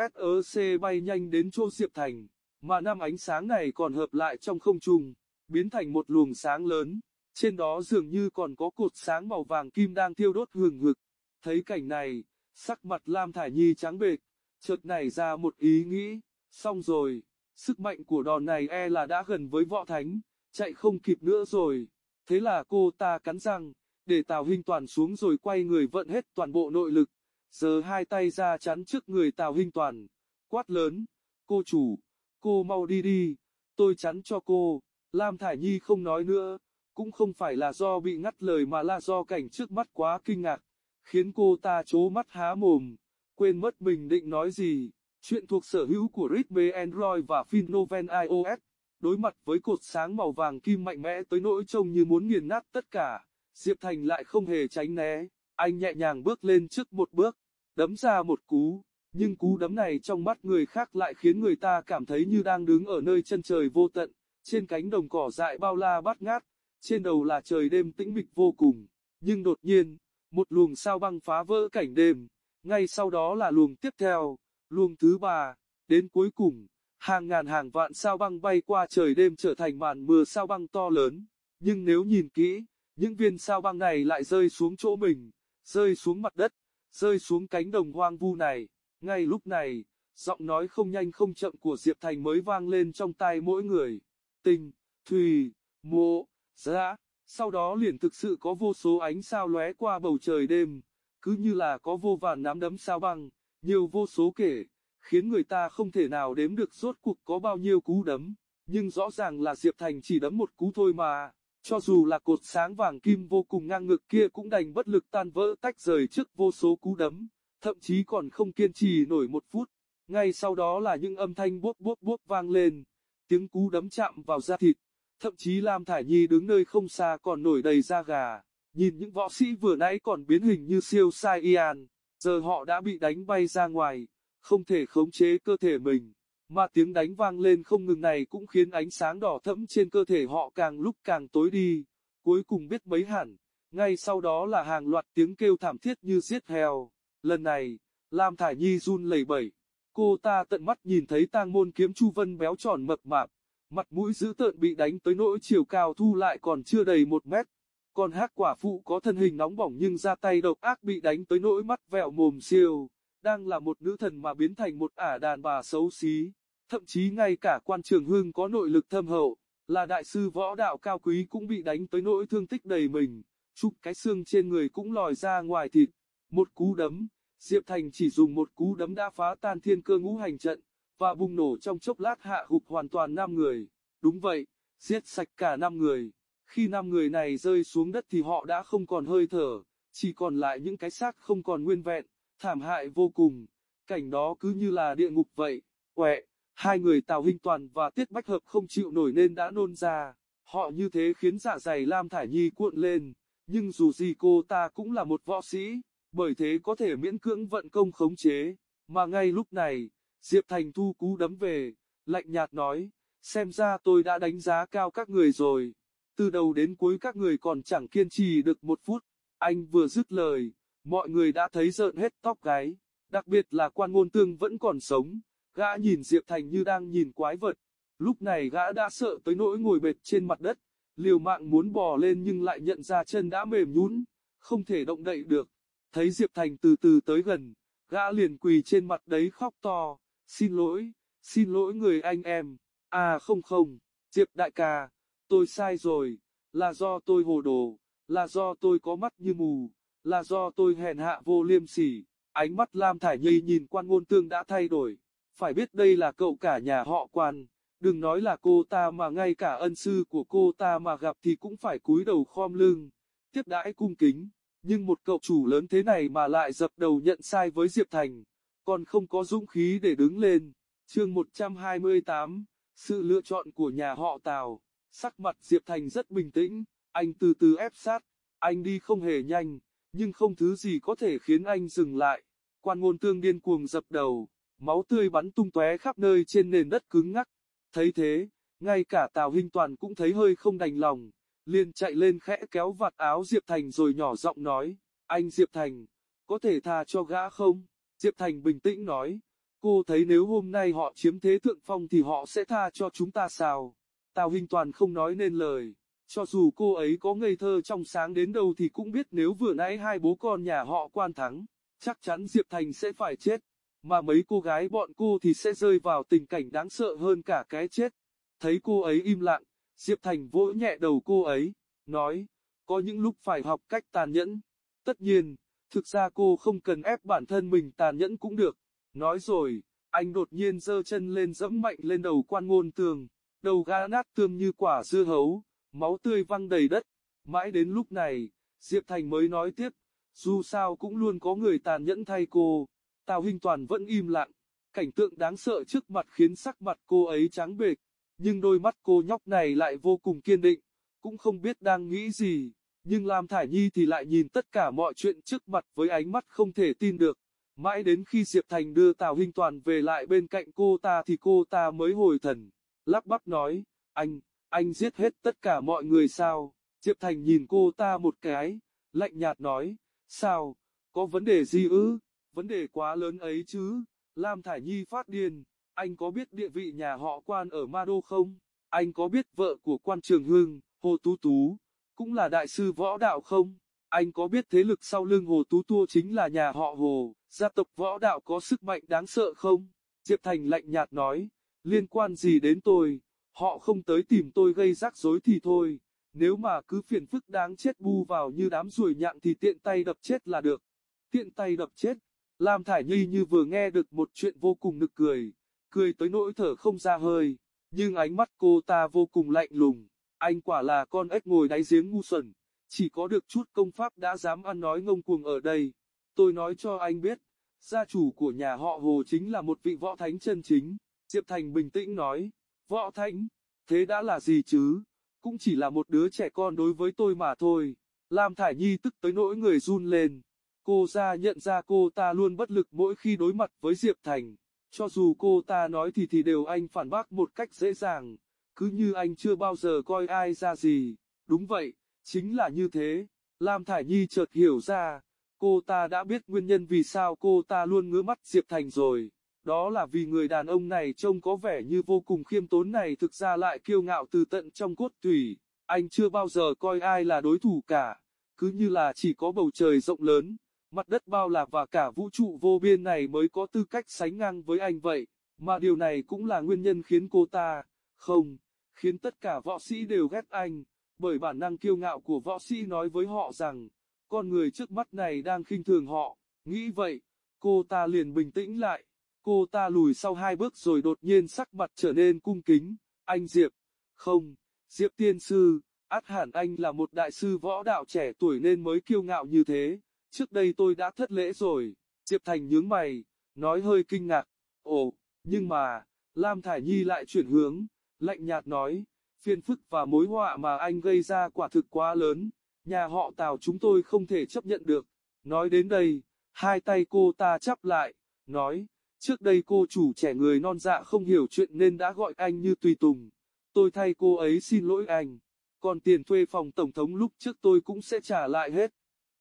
SEC bay nhanh đến chỗ Diệp Thành, mà năm ánh sáng này còn hợp lại trong không trung, biến thành một luồng sáng lớn, trên đó dường như còn có cột sáng màu vàng kim đang thiêu đốt hừng hực. Thấy cảnh này, sắc mặt Lam Thải Nhi trắng bệch, chợt nảy ra một ý nghĩ, xong rồi, sức mạnh của đòn này e là đã gần với võ thánh, chạy không kịp nữa rồi. Thế là cô ta cắn răng, để Tào Hinh Toàn xuống rồi quay người vận hết toàn bộ nội lực, giờ hai tay ra chắn trước người Tào Hinh Toàn, quát lớn, cô chủ, cô mau đi đi, tôi chắn cho cô, Lam Thải Nhi không nói nữa, cũng không phải là do bị ngắt lời mà là do cảnh trước mắt quá kinh ngạc, khiến cô ta chố mắt há mồm quên mất mình định nói gì. Chuyện thuộc sở hữu của Ritme Android và Finnoven iOS. Đối mặt với cột sáng màu vàng kim mạnh mẽ tới nỗi trông như muốn nghiền nát tất cả, Diệp Thành lại không hề tránh né. Anh nhẹ nhàng bước lên trước một bước, đấm ra một cú. Nhưng cú đấm này trong mắt người khác lại khiến người ta cảm thấy như đang đứng ở nơi chân trời vô tận, trên cánh đồng cỏ dại bao la bát ngát, trên đầu là trời đêm tĩnh mịch vô cùng. Nhưng đột nhiên, một luồng sao băng phá vỡ cảnh đêm, ngay sau đó là luồng tiếp theo, luồng thứ ba, đến cuối cùng, hàng ngàn hàng vạn sao băng bay qua trời đêm trở thành màn mưa sao băng to lớn. Nhưng nếu nhìn kỹ, những viên sao băng này lại rơi xuống chỗ mình, rơi xuống mặt đất, rơi xuống cánh đồng hoang vu này. Ngay lúc này, giọng nói không nhanh không chậm của Diệp Thành mới vang lên trong tai mỗi người. Tình, thùy, mộ, giã, sau đó liền thực sự có vô số ánh sao lóe qua bầu trời đêm, cứ như là có vô vàn nắm đấm sao băng, nhiều vô số kể, khiến người ta không thể nào đếm được rốt cuộc có bao nhiêu cú đấm, nhưng rõ ràng là Diệp Thành chỉ đấm một cú thôi mà, cho dù là cột sáng vàng kim vô cùng ngang ngực kia cũng đành bất lực tan vỡ tách rời trước vô số cú đấm, thậm chí còn không kiên trì nổi một phút, ngay sau đó là những âm thanh bốp bốp bốp vang lên, tiếng cú đấm chạm vào da thịt, thậm chí Lam Thải Nhi đứng nơi không xa còn nổi đầy da gà, nhìn những võ sĩ vừa nãy còn biến hình như siêu sai Ian, giờ họ đã bị đánh bay ra ngoài, không thể khống chế cơ thể mình, mà tiếng đánh vang lên không ngừng này cũng khiến ánh sáng đỏ thẫm trên cơ thể họ càng lúc càng tối đi, cuối cùng biết mấy hẳn, ngay sau đó là hàng loạt tiếng kêu thảm thiết như giết heo, lần này, Lam Thải Nhi run lẩy bẩy, cô ta tận mắt nhìn thấy tang môn kiếm Chu Vân béo tròn mập mạp, mặt mũi dữ tợn bị đánh tới nỗi chiều cao thu lại còn chưa đầy một mét. Còn hắc quả phụ có thân hình nóng bỏng nhưng ra tay độc ác bị đánh tới nỗi mắt vẹo mồm siêu, đang là một nữ thần mà biến thành một ả đàn bà xấu xí. Thậm chí ngay cả quan trường hương có nội lực thâm hậu, là đại sư võ đạo cao quý cũng bị đánh tới nỗi thương tích đầy mình, chụp cái xương trên người cũng lòi ra ngoài thịt. Một cú đấm, Diệp Thành chỉ dùng một cú đấm đã phá tan thiên cơ ngũ hành trận, và bùng nổ trong chốc lát hạ gục hoàn toàn năm người. Đúng vậy, giết sạch cả năm người. Khi năm người này rơi xuống đất thì họ đã không còn hơi thở, chỉ còn lại những cái xác không còn nguyên vẹn, thảm hại vô cùng. Cảnh đó cứ như là địa ngục vậy. Quẹ, hai người Tào Hinh Toàn và Tiết Bách Hợp không chịu nổi nên đã nôn ra. Họ như thế khiến dạ dày Lam Thải Nhi cuộn lên, nhưng dù gì cô ta cũng là một võ sĩ, bởi thế có thể miễn cưỡng vận công khống chế, mà ngay lúc này, Diệp Thành thu cú đấm về, lạnh nhạt nói, xem ra tôi đã đánh giá cao các người rồi, từ đầu đến cuối các người còn chẳng kiên trì được một phút, anh vừa dứt lời, mọi người đã thấy rợn hết tóc gáy, đặc biệt là quan ngôn tương vẫn còn sống, gã nhìn Diệp Thành như đang nhìn quái vật, lúc này gã đã sợ tới nỗi ngồi bệt trên mặt đất, liều mạng muốn bò lên nhưng lại nhận ra chân đã mềm nhũn, không thể động đậy được, thấy Diệp Thành từ từ tới gần, gã liền quỳ trên mặt đấy khóc to, Xin lỗi, xin lỗi người anh em. À không không, Diệp đại ca, tôi sai rồi, là do tôi hồ đồ, là do tôi có mắt như mù, là do tôi hèn hạ vô liêm sỉ. Ánh mắt Lam Thải Nhi nhìn quan ngôn tương đã thay đổi, phải biết đây là cậu cả nhà họ quan, đừng nói là cô ta mà ngay cả ân sư của cô ta mà gặp thì cũng phải cúi đầu khom lưng, tiếp đãi cung kính, nhưng một cậu chủ lớn thế này mà lại dập đầu nhận sai với Diệp Thành, còn không có dũng khí để đứng lên. Chương 128, sự lựa chọn của nhà họ Tào. Sắc mặt Diệp Thành rất bình tĩnh, anh từ từ ép sát, anh đi không hề nhanh, nhưng không thứ gì có thể khiến anh dừng lại. Quan ngôn tương điên cuồng dập đầu, máu tươi bắn tung tóe khắp nơi trên nền đất cứng ngắc. Thấy thế, ngay cả Tào Hinh Toàn cũng thấy hơi không đành lòng, liền chạy lên khẽ kéo vạt áo Diệp Thành rồi nhỏ giọng nói, anh Diệp Thành, có thể tha cho gã không? Diệp Thành bình tĩnh nói, cô thấy nếu hôm nay họ chiếm thế thượng phong thì họ sẽ tha cho chúng ta sao? Tào Hinh Toàn không nói nên lời, cho dù cô ấy có ngây thơ trong sáng đến đâu thì cũng biết nếu vừa nãy hai bố con nhà họ quan thắng, chắc chắn Diệp Thành sẽ phải chết, mà mấy cô gái bọn cô thì sẽ rơi vào tình cảnh đáng sợ hơn cả cái chết. Thấy cô ấy im lặng, Diệp Thành vỗ nhẹ đầu cô ấy, nói, có những lúc phải học cách tàn nhẫn. Tất nhiên, Thực ra cô không cần ép bản thân mình tàn nhẫn cũng được. Nói rồi, anh đột nhiên giơ chân lên dẫm mạnh lên đầu quan ngôn tường. Đầu gã nát tương như quả dưa hấu, máu tươi văng đầy đất. Mãi đến lúc này, Diệp Thành mới nói tiếp, dù sao cũng luôn có người tàn nhẫn thay cô. Tào Hinh Toàn vẫn im lặng. Cảnh tượng đáng sợ trước mặt khiến sắc mặt cô ấy trắng bệch, nhưng đôi mắt cô nhóc này lại vô cùng kiên định, cũng không biết đang nghĩ gì. Nhưng Lam Thải Nhi thì lại nhìn tất cả mọi chuyện trước mặt với ánh mắt không thể tin được. Mãi đến khi Diệp Thành đưa Tào Hinh Toàn về lại bên cạnh cô ta thì cô ta mới hồi thần. Lắp bắp nói, anh, anh giết hết tất cả mọi người sao? Diệp Thành nhìn cô ta một cái, lạnh nhạt nói, sao, có vấn đề gì ư? Vấn đề quá lớn ấy chứ. Lam Thải Nhi phát điên, anh có biết địa vị nhà họ quan ở Ma Đô không? Anh có biết vợ của quan trường hưng Hồ Tú Tú, cũng là đại sư võ đạo không? anh có biết thế lực sau lưng Hồ Tú Tua chính là nhà họ Hồ, gia tộc võ đạo có sức mạnh đáng sợ không? Diệp Thành lạnh nhạt nói, liên quan gì đến tôi, họ không tới tìm tôi gây rắc rối thì thôi, nếu mà cứ phiền phức đáng chết bu vào như đám ruồi nhạn thì tiện tay đập chết là được. Tiện tay đập chết, Lam Thải Nhi như vừa nghe được một chuyện vô cùng nực cười, cười tới nỗi thở không ra hơi, nhưng ánh mắt cô ta vô cùng lạnh lùng, anh quả là con ếch ngồi đáy giếng ngu xuẩn, chỉ có được chút công pháp đã dám ăn nói ngông cuồng ở đây. Tôi nói cho anh biết, gia chủ của nhà họ Hồ chính là một vị võ thánh chân chính, Diệp Thành bình tĩnh nói, võ thánh, thế đã là gì chứ, cũng chỉ là một đứa trẻ con đối với tôi mà thôi. Lam Thải Nhi tức tới nỗi người run lên. Cô ra nhận ra cô ta luôn bất lực mỗi khi đối mặt với Diệp Thành. Cho dù cô ta nói thì thì đều anh phản bác một cách dễ dàng. Cứ như anh chưa bao giờ coi ai ra gì. Đúng vậy, chính là như thế. Lam Thải Nhi chợt hiểu ra. Cô ta đã biết nguyên nhân vì sao cô ta luôn ngứa mắt Diệp Thành rồi. Đó là vì người đàn ông này trông có vẻ như vô cùng khiêm tốn này thực ra lại kiêu ngạo từ tận trong cốt tủy. Anh chưa bao giờ coi ai là đối thủ cả. Cứ như là chỉ có bầu trời rộng lớn, mặt đất bao la và cả vũ trụ vô biên này mới có tư cách sánh ngang với anh vậy. Mà điều này cũng là nguyên nhân khiến cô ta, không, khiến tất cả võ sĩ đều ghét anh, bởi bản năng kiêu ngạo của võ sĩ nói với họ rằng, con người trước mắt này đang khinh thường họ, nghĩ vậy, cô ta liền bình tĩnh lại, cô ta lùi sau hai bước rồi đột nhiên sắc mặt trở nên cung kính, anh Diệp, không, Diệp tiên sư, át hẳn anh là một đại sư võ đạo trẻ tuổi nên mới kiêu ngạo như thế, trước đây tôi đã thất lễ rồi, Diệp Thành nhướng mày, nói hơi kinh ngạc, ồ, nhưng mà, Lam Thải Nhi lại chuyển hướng, lạnh nhạt nói, phiền phức và mối họa mà anh gây ra quả thực quá lớn, nhà họ Tào chúng tôi không thể chấp nhận được. Nói đến đây, hai tay cô ta chắp lại, nói, trước đây cô chủ trẻ người non dạ không hiểu chuyện nên đã gọi anh như tùy tùng. Tôi thay cô ấy xin lỗi anh, còn tiền thuê phòng tổng thống lúc trước tôi cũng sẽ trả lại hết.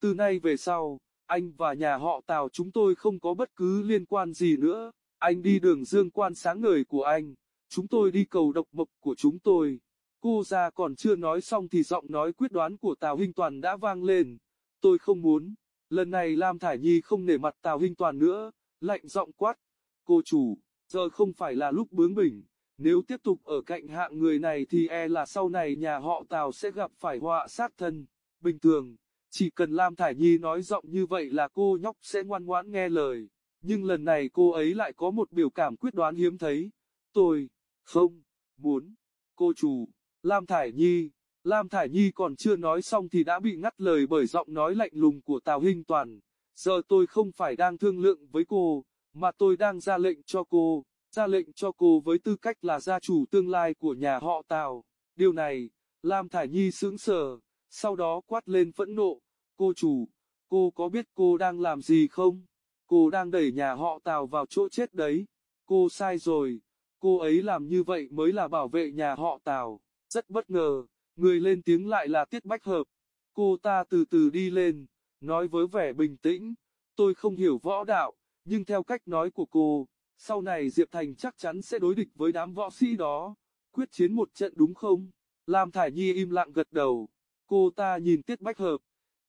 Từ nay về sau, anh và nhà họ Tào chúng tôi không có bất cứ liên quan gì nữa. Anh đi đường dương quan sáng ngời của anh, chúng tôi đi cầu độc mộc của chúng tôi. Cô ra còn chưa nói xong thì giọng nói quyết đoán của Tào Hinh Toàn đã vang lên. Tôi không muốn. Lần này Lam Thải Nhi không nể mặt Tào Hinh Toàn nữa, lạnh giọng quát. Cô chủ, giờ không phải là lúc bướng bỉnh. Nếu tiếp tục ở cạnh hạng người này thì e là sau này nhà họ Tào sẽ gặp phải họa sát thân. Bình thường, chỉ cần Lam Thải Nhi nói giọng như vậy là cô nhóc sẽ ngoan ngoãn nghe lời. Nhưng lần này cô ấy lại có một biểu cảm quyết đoán hiếm thấy. Tôi, không, muốn, cô chủ. Lam Thải Nhi, Lam Thải Nhi còn chưa nói xong thì đã bị ngắt lời bởi giọng nói lạnh lùng của Tào Hinh Toàn. Giờ tôi không phải đang thương lượng với cô, mà tôi đang ra lệnh cho cô, ra lệnh cho cô với tư cách là gia chủ tương lai của nhà họ Tào. Điều này, Lam Thải Nhi sững sờ, sau đó quát lên phẫn nộ, cô chủ, cô có biết cô đang làm gì không? Cô đang đẩy nhà họ Tào vào chỗ chết đấy. Cô sai rồi, cô ấy làm như vậy mới là bảo vệ nhà họ Tào. Rất bất ngờ, người lên tiếng lại là Tiết Bách Hợp. Cô ta từ từ đi lên, nói với vẻ bình tĩnh, tôi không hiểu võ đạo, nhưng theo cách nói của cô, sau này Diệp Thành chắc chắn sẽ đối địch với đám võ sĩ đó, quyết chiến một trận đúng không? Lam Thải Nhi im lặng gật đầu, cô ta nhìn Tiết Bách Hợp,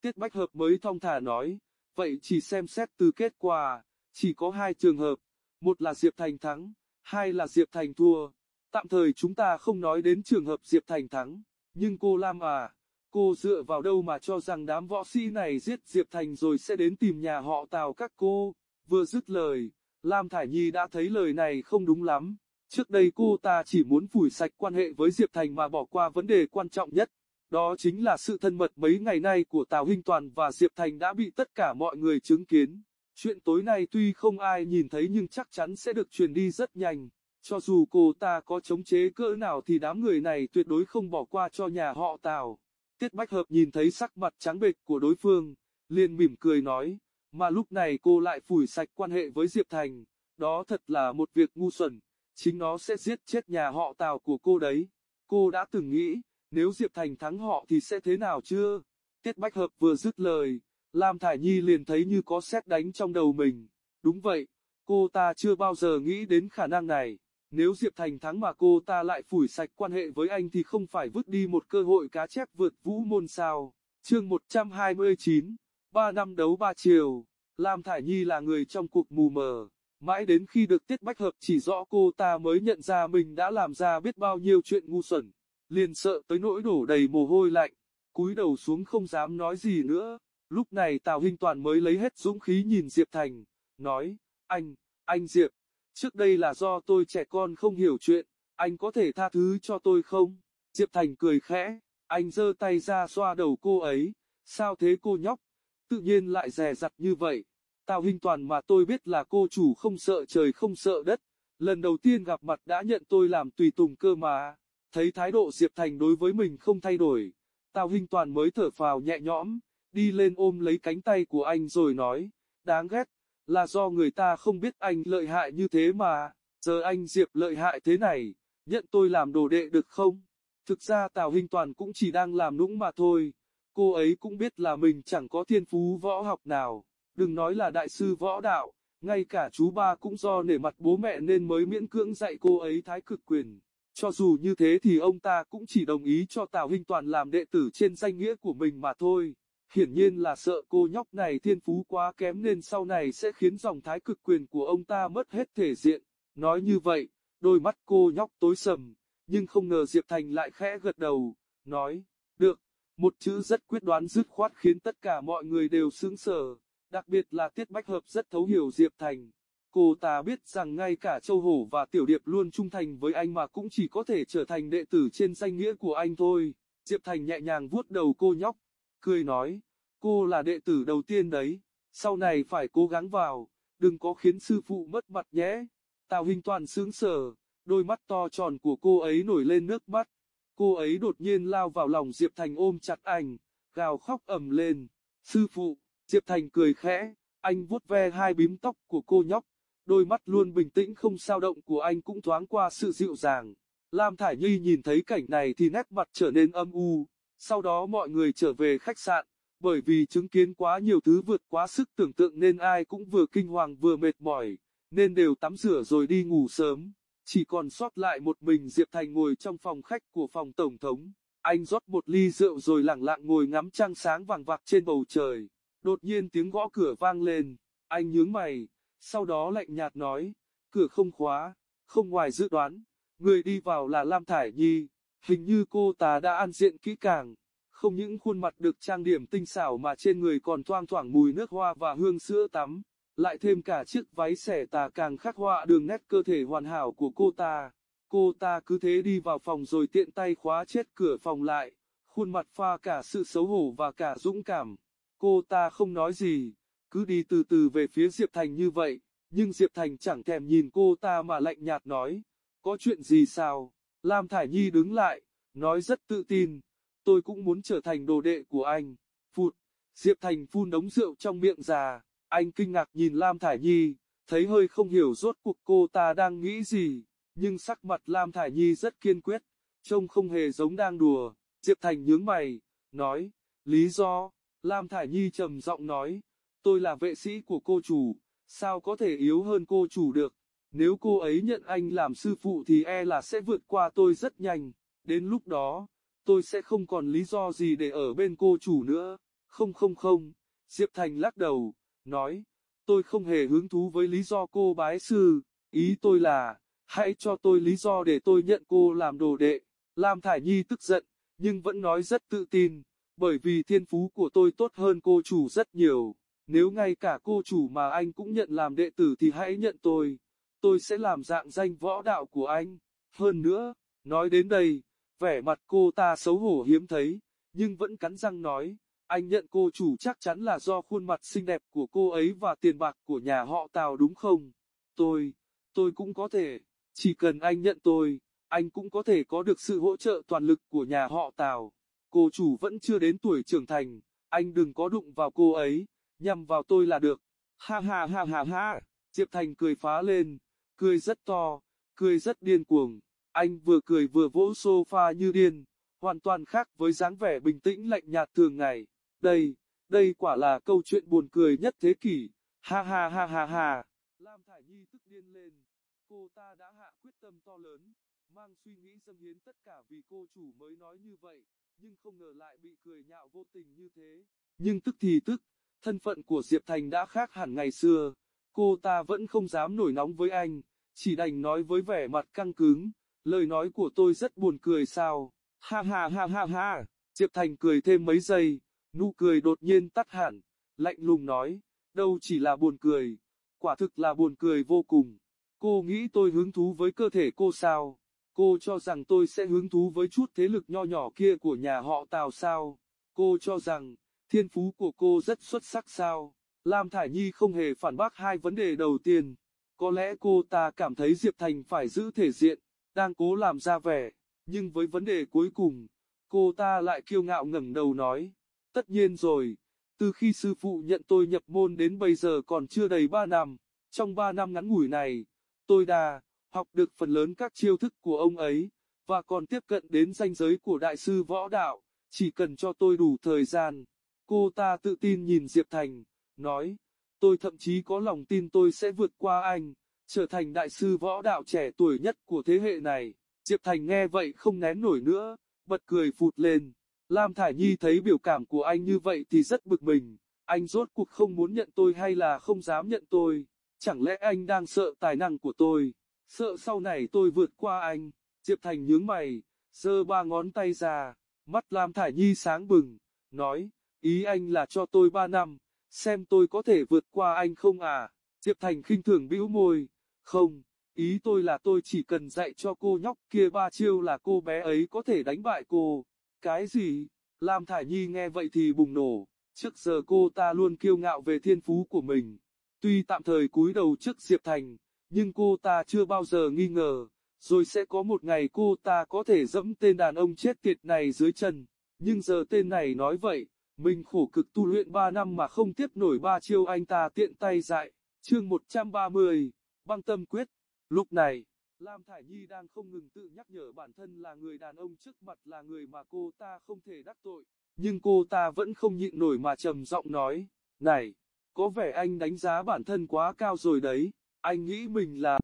Tiết Bách Hợp mới thong thả nói, vậy chỉ xem xét từ kết quả, chỉ có hai trường hợp, một là Diệp Thành thắng, hai là Diệp Thành thua. Tạm thời chúng ta không nói đến trường hợp Diệp Thành thắng, nhưng cô Lam à, cô dựa vào đâu mà cho rằng đám võ sĩ này giết Diệp Thành rồi sẽ đến tìm nhà họ Tào các cô, vừa dứt lời, Lam Thải Nhi đã thấy lời này không đúng lắm, trước đây cô ta chỉ muốn phủi sạch quan hệ với Diệp Thành mà bỏ qua vấn đề quan trọng nhất, đó chính là sự thân mật mấy ngày nay của Tào Hinh Toàn và Diệp Thành đã bị tất cả mọi người chứng kiến. Chuyện tối nay tuy không ai nhìn thấy nhưng chắc chắn sẽ được truyền đi rất nhanh. Cho dù cô ta có chống chế cỡ nào thì đám người này tuyệt đối không bỏ qua cho nhà họ Tào. Tiết Bách Hợp nhìn thấy sắc mặt trắng bệch của đối phương, liền mỉm cười nói, mà lúc này cô lại phủi sạch quan hệ với Diệp Thành, đó thật là một việc ngu xuẩn, chính nó sẽ giết chết nhà họ Tào của cô đấy. Cô đã từng nghĩ, nếu Diệp Thành thắng họ thì sẽ thế nào chưa? Tiết Bách Hợp vừa dứt lời, Lam Thải Nhi liền thấy như có sét đánh trong đầu mình. Đúng vậy, cô ta chưa bao giờ nghĩ đến khả năng này. Nếu Diệp Thành thắng mà cô ta lại phủi sạch quan hệ với anh thì không phải vứt đi một cơ hội cá chép vượt vũ môn sao. Chương 129, 3 năm đấu ba chiều, Lam Thải Nhi là người trong cuộc mù mờ, mãi đến khi được Tiết Bách Hợp chỉ rõ cô ta mới nhận ra mình đã làm ra biết bao nhiêu chuyện ngu xuẩn, liền sợ tới nỗi đổ đầy mồ hôi lạnh, cúi đầu xuống không dám nói gì nữa. Lúc này Tào Hinh Toàn mới lấy hết dũng khí nhìn Diệp Thành, nói, anh, anh Diệp, trước đây là do tôi trẻ con không hiểu chuyện, anh có thể tha thứ cho tôi không? Diệp Thành cười khẽ, anh giơ tay ra xoa đầu cô ấy, sao thế cô nhóc, tự nhiên lại rè rặt như vậy. Tào Hinh Toàn mà tôi biết là cô chủ không sợ trời không sợ đất, lần đầu tiên gặp mặt đã nhận tôi làm tùy tùng cơ mà. Thấy thái độ Diệp Thành đối với mình không thay đổi, Tào Hinh Toàn mới thở phào nhẹ nhõm, đi lên ôm lấy cánh tay của anh rồi nói, đáng ghét, là do người ta không biết anh lợi hại như thế mà, giờ anh Diệp lợi hại thế này, nhận tôi làm đồ đệ được không? Thực ra Tào Hinh Toàn cũng chỉ đang làm nũng mà thôi, cô ấy cũng biết là mình chẳng có thiên phú võ học nào, đừng nói là đại sư võ đạo, ngay cả chú ba cũng do nể mặt bố mẹ nên mới miễn cưỡng dạy cô ấy thái cực quyền. Cho dù như thế thì ông ta cũng chỉ đồng ý cho Tào Hinh Toàn làm đệ tử trên danh nghĩa của mình mà thôi. Hiển nhiên là sợ cô nhóc này thiên phú quá kém nên sau này sẽ khiến dòng thái cực quyền của ông ta mất hết thể diện. Nói như vậy, đôi mắt cô nhóc tối sầm, nhưng không ngờ Diệp Thành lại khẽ gật đầu, nói, được, một chữ rất quyết đoán dứt khoát khiến tất cả mọi người đều sướng sờ, đặc biệt là Tiết Bách Hợp rất thấu hiểu Diệp Thành. Cô ta biết rằng ngay cả Châu Hổ và Tiểu Điệp luôn trung thành với anh mà cũng chỉ có thể trở thành đệ tử trên danh nghĩa của anh thôi. Diệp Thành nhẹ nhàng vuốt đầu cô nhóc, cười nói, cô là đệ tử đầu tiên đấy, sau này phải cố gắng vào, đừng có khiến sư phụ mất mặt nhé. Tào Hình Toàn sướng sờ, đôi mắt to tròn của cô ấy nổi lên nước mắt. Cô ấy đột nhiên lao vào lòng Diệp Thành ôm chặt anh, gào khóc ầm lên. Sư phụ, Diệp Thành cười khẽ, anh vuốt ve hai bím tóc của cô nhóc, đôi mắt luôn bình tĩnh không sao động của anh cũng thoáng qua sự dịu dàng. Lam Thải Nhi nhìn thấy cảnh này thì nét mặt trở nên âm u, sau đó mọi người trở về khách sạn, bởi vì chứng kiến quá nhiều thứ vượt quá sức tưởng tượng nên ai cũng vừa kinh hoàng vừa mệt mỏi, nên đều tắm rửa rồi đi ngủ sớm. Chỉ còn sót lại một mình Diệp Thành ngồi trong phòng khách của phòng tổng thống. Anh rót một ly rượu rồi lặng lặng ngồi ngắm trăng sáng vàng vạc trên bầu trời. Đột nhiên tiếng gõ cửa vang lên. Anh nhướng mày, sau đó lạnh nhạt nói, cửa không khóa, không ngoài dự đoán. Người đi vào là Lam Thải Nhi. Hình như cô ta đã ăn diện kỹ càng. Không những khuôn mặt được trang điểm tinh xảo mà trên người còn thoang thoảng mùi nước hoa và hương sữa tắm lại thêm cả chiếc váy xẻ tà càng khắc họa đường nét cơ thể hoàn hảo của cô ta. Cô ta cứ thế đi vào phòng rồi tiện tay khóa chết cửa phòng lại, khuôn mặt pha cả sự xấu hổ và cả dũng cảm. Cô ta không nói gì, cứ đi từ từ về phía Diệp Thành như vậy, nhưng Diệp Thành chẳng thèm nhìn cô ta mà lạnh nhạt nói, có chuyện gì sao? Lam Thải Nhi đứng lại, nói rất tự tin, tôi cũng muốn trở thành đồ đệ của anh. Phụt, Diệp Thành phun đống rượu trong miệng già. Anh kinh ngạc nhìn Lam Thải Nhi, thấy hơi không hiểu rốt cuộc cô ta đang nghĩ gì, nhưng sắc mặt Lam Thải Nhi rất kiên quyết, trông không hề giống đang đùa. Diệp Thành nhướng mày, nói, lý do, Lam Thải Nhi trầm giọng nói, tôi là vệ sĩ của cô chủ, sao có thể yếu hơn cô chủ được, nếu cô ấy nhận anh làm sư phụ thì e là sẽ vượt qua tôi rất nhanh, đến lúc đó, tôi sẽ không còn lý do gì để ở bên cô chủ nữa, không không không, Diệp Thành lắc đầu nói, tôi không hề hứng thú với lý do cô bái sư, ý tôi là, hãy cho tôi lý do để tôi nhận cô làm đồ đệ. Lam Thải Nhi tức giận, nhưng vẫn nói rất tự tin, bởi vì thiên phú của tôi tốt hơn cô chủ rất nhiều. Nếu ngay cả cô chủ mà anh cũng nhận làm đệ tử thì hãy nhận tôi, tôi sẽ làm dạng danh võ đạo của anh. Hơn nữa, nói đến đây, vẻ mặt cô ta xấu hổ hiếm thấy, nhưng vẫn cắn răng nói, anh nhận cô chủ chắc chắn là do khuôn mặt xinh đẹp của cô ấy và tiền bạc của nhà họ Tào đúng không? Tôi, tôi cũng có thể, chỉ cần anh nhận tôi, anh cũng có thể có được sự hỗ trợ toàn lực của nhà họ Tào. Cô chủ vẫn chưa đến tuổi trưởng thành, anh đừng có đụng vào cô ấy, nhằm vào tôi là được. Ha ha ha ha ha, Diệp Thành cười phá lên, cười rất to, cười rất điên cuồng. Anh vừa cười vừa vỗ sofa như điên, hoàn toàn khác với dáng vẻ bình tĩnh lạnh nhạt thường ngày. Đây, đây quả là câu chuyện buồn cười nhất thế kỷ. Ha ha ha ha ha. Lam Thải Nhi tức điên lên. Cô ta đã hạ quyết tâm to lớn, mang suy nghĩ dâng hiến tất cả vì cô chủ mới nói như vậy. nhưng không ngờ lại bị cười nhạo vô tình như thế. Nhưng tức thì tức, thân phận của Diệp Thành đã khác hẳn ngày xưa, cô ta vẫn không dám nổi nóng với anh, chỉ đành nói với vẻ mặt căng cứng, lời nói của tôi rất buồn cười sao, ha ha ha ha ha, Diệp Thành cười thêm mấy giây, nụ cười đột nhiên tắt hẳn, lạnh lùng nói, đâu chỉ là buồn cười, quả thực là buồn cười vô cùng. Cô nghĩ tôi hứng thú với cơ thể cô sao? Cô cho rằng tôi sẽ hứng thú với chút thế lực nho nhỏ kia của nhà họ Tào sao? Cô cho rằng, thiên phú của cô rất xuất sắc sao? Lam Thải Nhi không hề phản bác hai vấn đề đầu tiên. Có lẽ cô ta cảm thấy Diệp Thành phải giữ thể diện, đang cố làm ra vẻ, nhưng với vấn đề cuối cùng, cô ta lại kiêu ngạo ngẩng đầu nói, tất nhiên rồi, từ khi sư phụ nhận tôi nhập môn đến bây giờ còn chưa đầy 3 năm, trong 3 năm ngắn ngủi này, tôi đã học được phần lớn các chiêu thức của ông ấy, và còn tiếp cận đến ranh giới của đại sư võ đạo, chỉ cần cho tôi đủ thời gian. Cô ta tự tin nhìn Diệp Thành, nói, tôi thậm chí có lòng tin tôi sẽ vượt qua anh, trở thành đại sư võ đạo trẻ tuổi nhất của thế hệ này. Diệp Thành nghe vậy không nén nổi nữa, bật cười phụt lên. Lam Thải Nhi thấy biểu cảm của anh như vậy thì rất bực mình, anh rốt cuộc không muốn nhận tôi hay là không dám nhận tôi, chẳng lẽ anh đang sợ tài năng của tôi, sợ sau này tôi vượt qua anh, Diệp Thành nhướng mày, giơ ba ngón tay ra, mắt Lam Thải Nhi sáng bừng, nói, ý anh là cho tôi ba năm, xem tôi có thể vượt qua anh không à, Diệp Thành khinh thường bĩu môi, không, ý tôi là tôi chỉ cần dạy cho cô nhóc kia ba chiêu là cô bé ấy có thể đánh bại cô. Cái gì? Lam Thải Nhi nghe vậy thì bùng nổ, trước giờ cô ta luôn kiêu ngạo về thiên phú của mình. Tuy tạm thời cúi đầu trước Diệp Thành, nhưng cô ta chưa bao giờ nghi ngờ, rồi sẽ có một ngày cô ta có thể dẫm tên đàn ông chết tiệt này dưới chân. Nhưng giờ tên này nói vậy, mình khổ cực tu luyện 3 năm mà không tiếp nổi ba chiêu anh ta tiện tay dạy. Chương 130, băng tâm quyết. Lúc này, Lam Thải Nhi đang không ngừng tự nhắc nhở bản thân là người đàn ông trước mặt là người mà cô ta không thể đắc tội. Nhưng cô ta vẫn không nhịn nổi mà trầm giọng nói, này, có vẻ anh đánh giá bản thân quá cao rồi đấy, anh nghĩ mình là...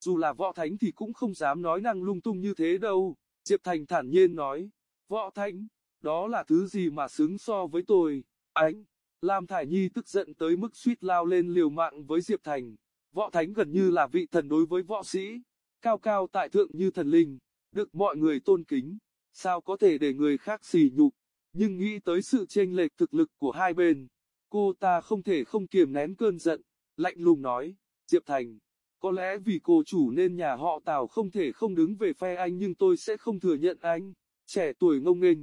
Dù là võ thánh thì cũng không dám nói năng lung tung như thế đâu, Diệp Thành thản nhiên nói, võ thánh, đó là thứ gì mà xứng so với tôi, ánh. Lam Thải Nhi tức giận tới mức suýt lao lên liều mạng với Diệp Thành, võ thánh gần như là vị thần đối với võ sĩ, cao cao tại thượng như thần linh, được mọi người tôn kính, sao có thể để người khác xỉ nhục, nhưng nghĩ tới sự chênh lệch thực lực của hai bên, cô ta không thể không kiềm nén cơn giận, lạnh lùng nói, Diệp Thành, có lẽ vì cô chủ nên nhà họ Tào không thể không đứng về phe anh nhưng tôi sẽ không thừa nhận anh, trẻ tuổi ngông nghênh,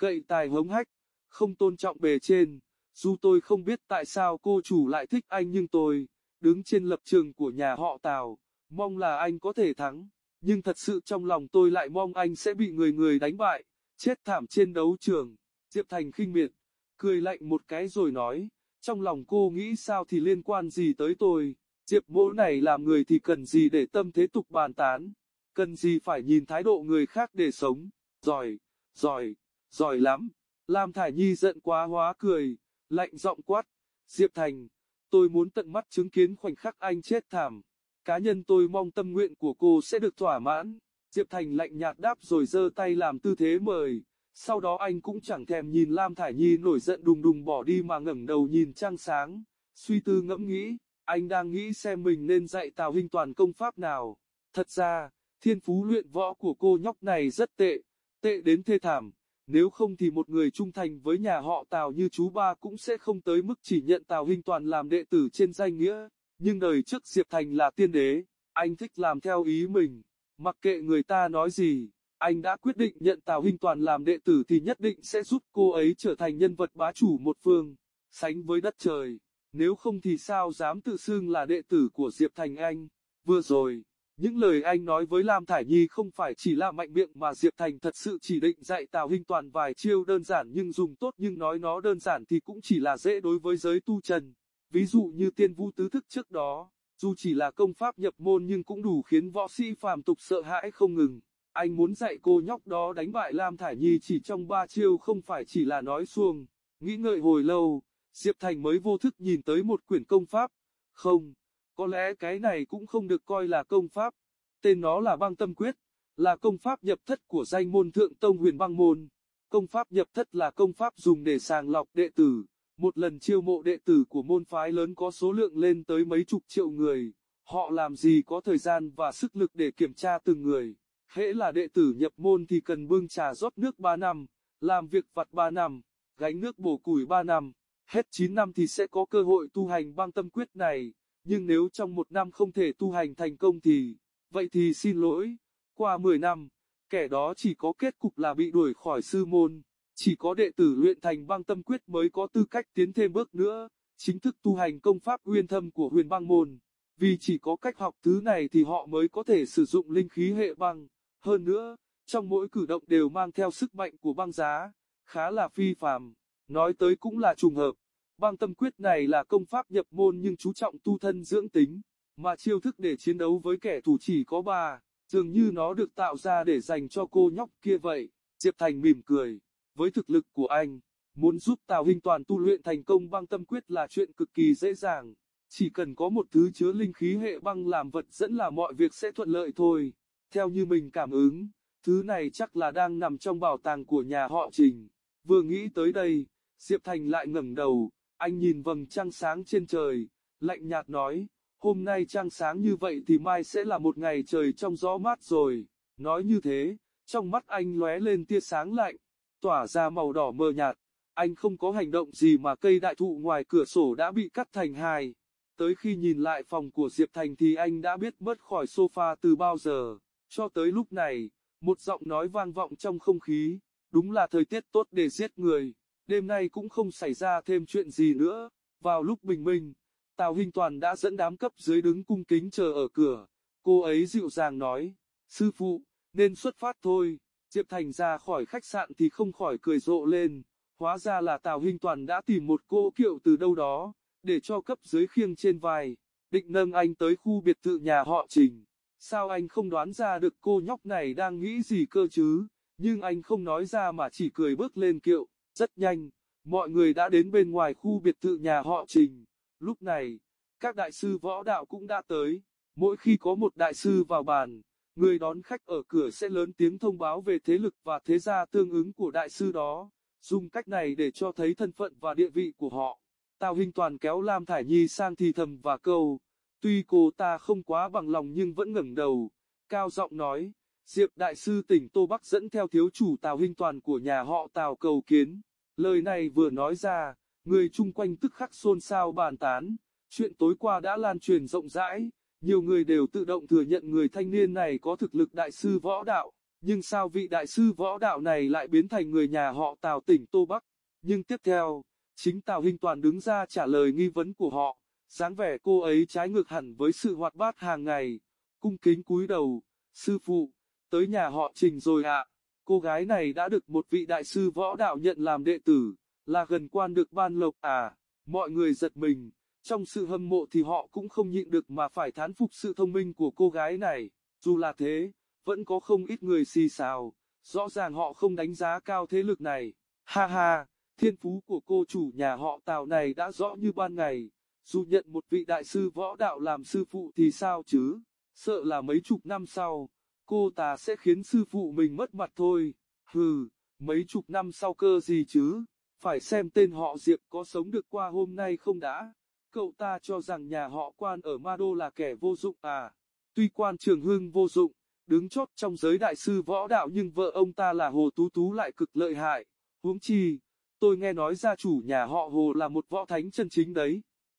cậy tài hống hách, không tôn trọng bề trên, dù tôi không biết tại sao cô chủ lại thích anh nhưng tôi, đứng trên lập trường của nhà họ Tào, mong là anh có thể thắng, nhưng thật sự trong lòng tôi lại mong anh sẽ bị người người đánh bại, chết thảm trên đấu trường. Diệp Thành khinh miệt, cười lạnh một cái rồi nói, trong lòng cô nghĩ sao thì liên quan gì tới tôi, Diệp mỗ này làm người thì cần gì để tâm thế tục bàn tán, cần gì phải nhìn thái độ người khác để sống, giỏi, giỏi, giỏi lắm. Lam Thải Nhi giận quá hóa cười, lạnh giọng quát, Diệp Thành, tôi muốn tận mắt chứng kiến khoảnh khắc anh chết thảm. Cá nhân tôi mong tâm nguyện của cô sẽ được thỏa mãn. Diệp Thành lạnh nhạt đáp rồi giơ tay làm tư thế mời. Sau đó anh cũng chẳng thèm nhìn Lam Thải Nhi nổi giận đùng đùng bỏ đi mà ngẩng đầu nhìn trăng sáng. Suy tư ngẫm nghĩ, anh đang nghĩ xem mình nên dạy Tào Hinh Toàn công pháp nào. Thật ra, thiên phú luyện võ của cô nhóc này rất tệ, tệ đến thê thảm. Nếu không thì một người trung thành với nhà họ Tào như chú ba cũng sẽ không tới mức chỉ nhận Tào Hinh Toàn làm đệ tử trên danh nghĩa. Nhưng đời trước Diệp Thành là tiên đế, anh thích làm theo ý mình, mặc kệ người ta nói gì, anh đã quyết định nhận Tào Hinh Toàn làm đệ tử thì nhất định sẽ giúp cô ấy trở thành nhân vật bá chủ một phương, sánh với đất trời, nếu không thì sao dám tự xưng là đệ tử của Diệp Thành anh. Vừa rồi, những lời anh nói với Lam Thải Nhi không phải chỉ là mạnh miệng mà Diệp Thành thật sự chỉ định dạy Tào Hinh Toàn vài chiêu đơn giản nhưng dùng tốt nhưng nói nó đơn giản thì cũng chỉ là dễ đối với giới tu trần. Ví dụ như tiên Vu tứ thức trước đó, dù chỉ là công pháp nhập môn nhưng cũng đủ khiến võ sĩ phàm tục sợ hãi không ngừng. Anh muốn dạy cô nhóc đó đánh bại Lam Thải Nhi chỉ trong ba chiêu không phải chỉ là nói xuông. Nghĩ ngợi hồi lâu, Diệp Thành mới vô thức nhìn tới một quyển công pháp. Không, có lẽ cái này cũng không được coi là công pháp. Tên nó là băng tâm quyết, là công pháp nhập thất của danh môn thượng tông huyền băng môn. Công pháp nhập thất là công pháp dùng để sàng lọc đệ tử. Một lần chiêu mộ đệ tử của môn phái lớn có số lượng lên tới mấy chục triệu người. Họ làm gì có thời gian và sức lực để kiểm tra từng người. Hễ là đệ tử nhập môn thì cần bưng trà rót nước 3 năm, làm việc vặt 3 năm, gánh nước bổ củi 3 năm. Hết 9 năm thì sẽ có cơ hội tu hành băng tâm quyết này, nhưng nếu trong một năm không thể tu hành thành công thì, vậy thì xin lỗi, qua 10 năm, kẻ đó chỉ có kết cục là bị đuổi khỏi sư môn, chỉ có đệ tử luyện thành băng tâm quyết mới có tư cách tiến thêm bước nữa, chính thức tu hành công pháp uyên thâm của huyền băng môn. Vì chỉ có cách học thứ này thì họ mới có thể sử dụng linh khí hệ băng. Hơn nữa, trong mỗi cử động đều mang theo sức mạnh của băng giá, khá là phi phàm. Nói tới cũng là trùng hợp, băng tâm quyết này là công pháp nhập môn nhưng chú trọng tu thân dưỡng tính, mà chiêu thức để chiến đấu với kẻ thù chỉ có ba, dường như nó được tạo ra để dành cho cô nhóc kia vậy. Diệp Thành mỉm cười, với thực lực của anh, muốn giúp Tào Hinh Toàn tu luyện thành công băng tâm quyết là chuyện cực kỳ dễ dàng. Chỉ cần có một thứ chứa linh khí hệ băng làm vật dẫn là mọi việc sẽ thuận lợi thôi. Theo như mình cảm ứng, thứ này chắc là đang nằm trong bảo tàng của nhà họ Trình. Vừa nghĩ tới đây, Diệp Thành lại ngẩng đầu, anh nhìn vầng trăng sáng trên trời, lạnh nhạt nói, hôm nay trăng sáng như vậy thì mai sẽ là một ngày trời trong gió mát rồi. Nói như thế, trong mắt anh lóe lên tia sáng lạnh, tỏa ra màu đỏ mờ nhạt. Anh không có hành động gì mà cây đại thụ ngoài cửa sổ đã bị cắt thành hai. Tới khi nhìn lại phòng của Diệp Thành thì anh đã biết mất khỏi sofa từ bao giờ. Cho tới lúc này, một giọng nói vang vọng trong không khí, đúng là thời tiết tốt để giết người. Đêm nay cũng không xảy ra thêm chuyện gì nữa. Vào lúc bình minh, Tào Hinh Toàn đã dẫn đám cấp dưới đứng cung kính chờ ở cửa. Cô ấy dịu dàng nói, sư phụ, nên xuất phát thôi. Diệp Thành ra khỏi khách sạn thì không khỏi cười rộ lên. Hóa ra là Tào Hinh Toàn đã tìm một cô kiệu từ đâu đó để cho cấp dưới khiêng trên vai, định nâng anh tới khu biệt thự nhà họ Trình. Sao anh không đoán ra được cô nhóc này đang nghĩ gì cơ chứ, nhưng anh không nói ra mà chỉ cười bước lên kiệu, rất nhanh, mọi người đã đến bên ngoài khu biệt thự nhà họ Trình. Lúc này, các đại sư võ đạo cũng đã tới, mỗi khi có một đại sư vào bàn, người đón khách ở cửa sẽ lớn tiếng thông báo về thế lực và thế gia tương ứng của đại sư đó, dùng cách này để cho thấy thân phận và địa vị của họ. Tào hình Toàn kéo Lam Thải Nhi sang thì thầm và câu, tuy cô ta không quá bằng lòng nhưng vẫn ngẩng đầu, cao giọng nói, Diệp Đại Sư tỉnh Tô Bắc dẫn theo thiếu chủ Tào Hinh Toàn của nhà họ Tào cầu kiến. Lời này vừa nói ra, người chung quanh tức khắc xôn xao bàn tán, chuyện tối qua đã lan truyền rộng rãi, nhiều người đều tự động thừa nhận người thanh niên này có thực lực đại sư võ đạo, nhưng sao vị đại sư võ đạo này lại biến thành người nhà họ Tào tỉnh Tô Bắc. Nhưng tiếp theo, Chính Tào Hinh Toàn đứng ra trả lời nghi vấn của họ, dáng vẻ cô ấy trái ngược hẳn với sự hoạt bát hàng ngày, cung kính cúi đầu, sư phụ, tới nhà họ Trình rồi ạ. Cô gái này đã được một vị đại sư võ đạo nhận làm đệ tử, là gần quan được ban lộc à, mọi người giật mình, trong sự hâm mộ thì họ cũng không nhịn được mà phải thán phục sự thông minh của cô gái này, dù là thế, vẫn có không ít người xì xào, rõ ràng họ không đánh giá cao thế lực này, ha ha. Thiên phú của cô chủ nhà họ Tào này đã rõ như ban ngày, dù nhận một vị đại sư võ đạo làm sư phụ thì sao chứ, sợ là mấy chục năm sau, cô ta sẽ khiến sư phụ mình mất mặt thôi, hừ, mấy chục năm sau cơ gì chứ, phải xem tên họ Diệp có sống được qua hôm nay không đã, cậu ta cho rằng nhà họ quan ở Ma Đô là kẻ vô dụng à, tuy quan trường hưng vô dụng, đứng chót trong giới đại sư võ đạo nhưng vợ ông ta là Hồ Tú Tú lại cực lợi hại, huống chi. Tôi nghe nói gia chủ nhà họ Hồ là một võ thánh chân chính đấy.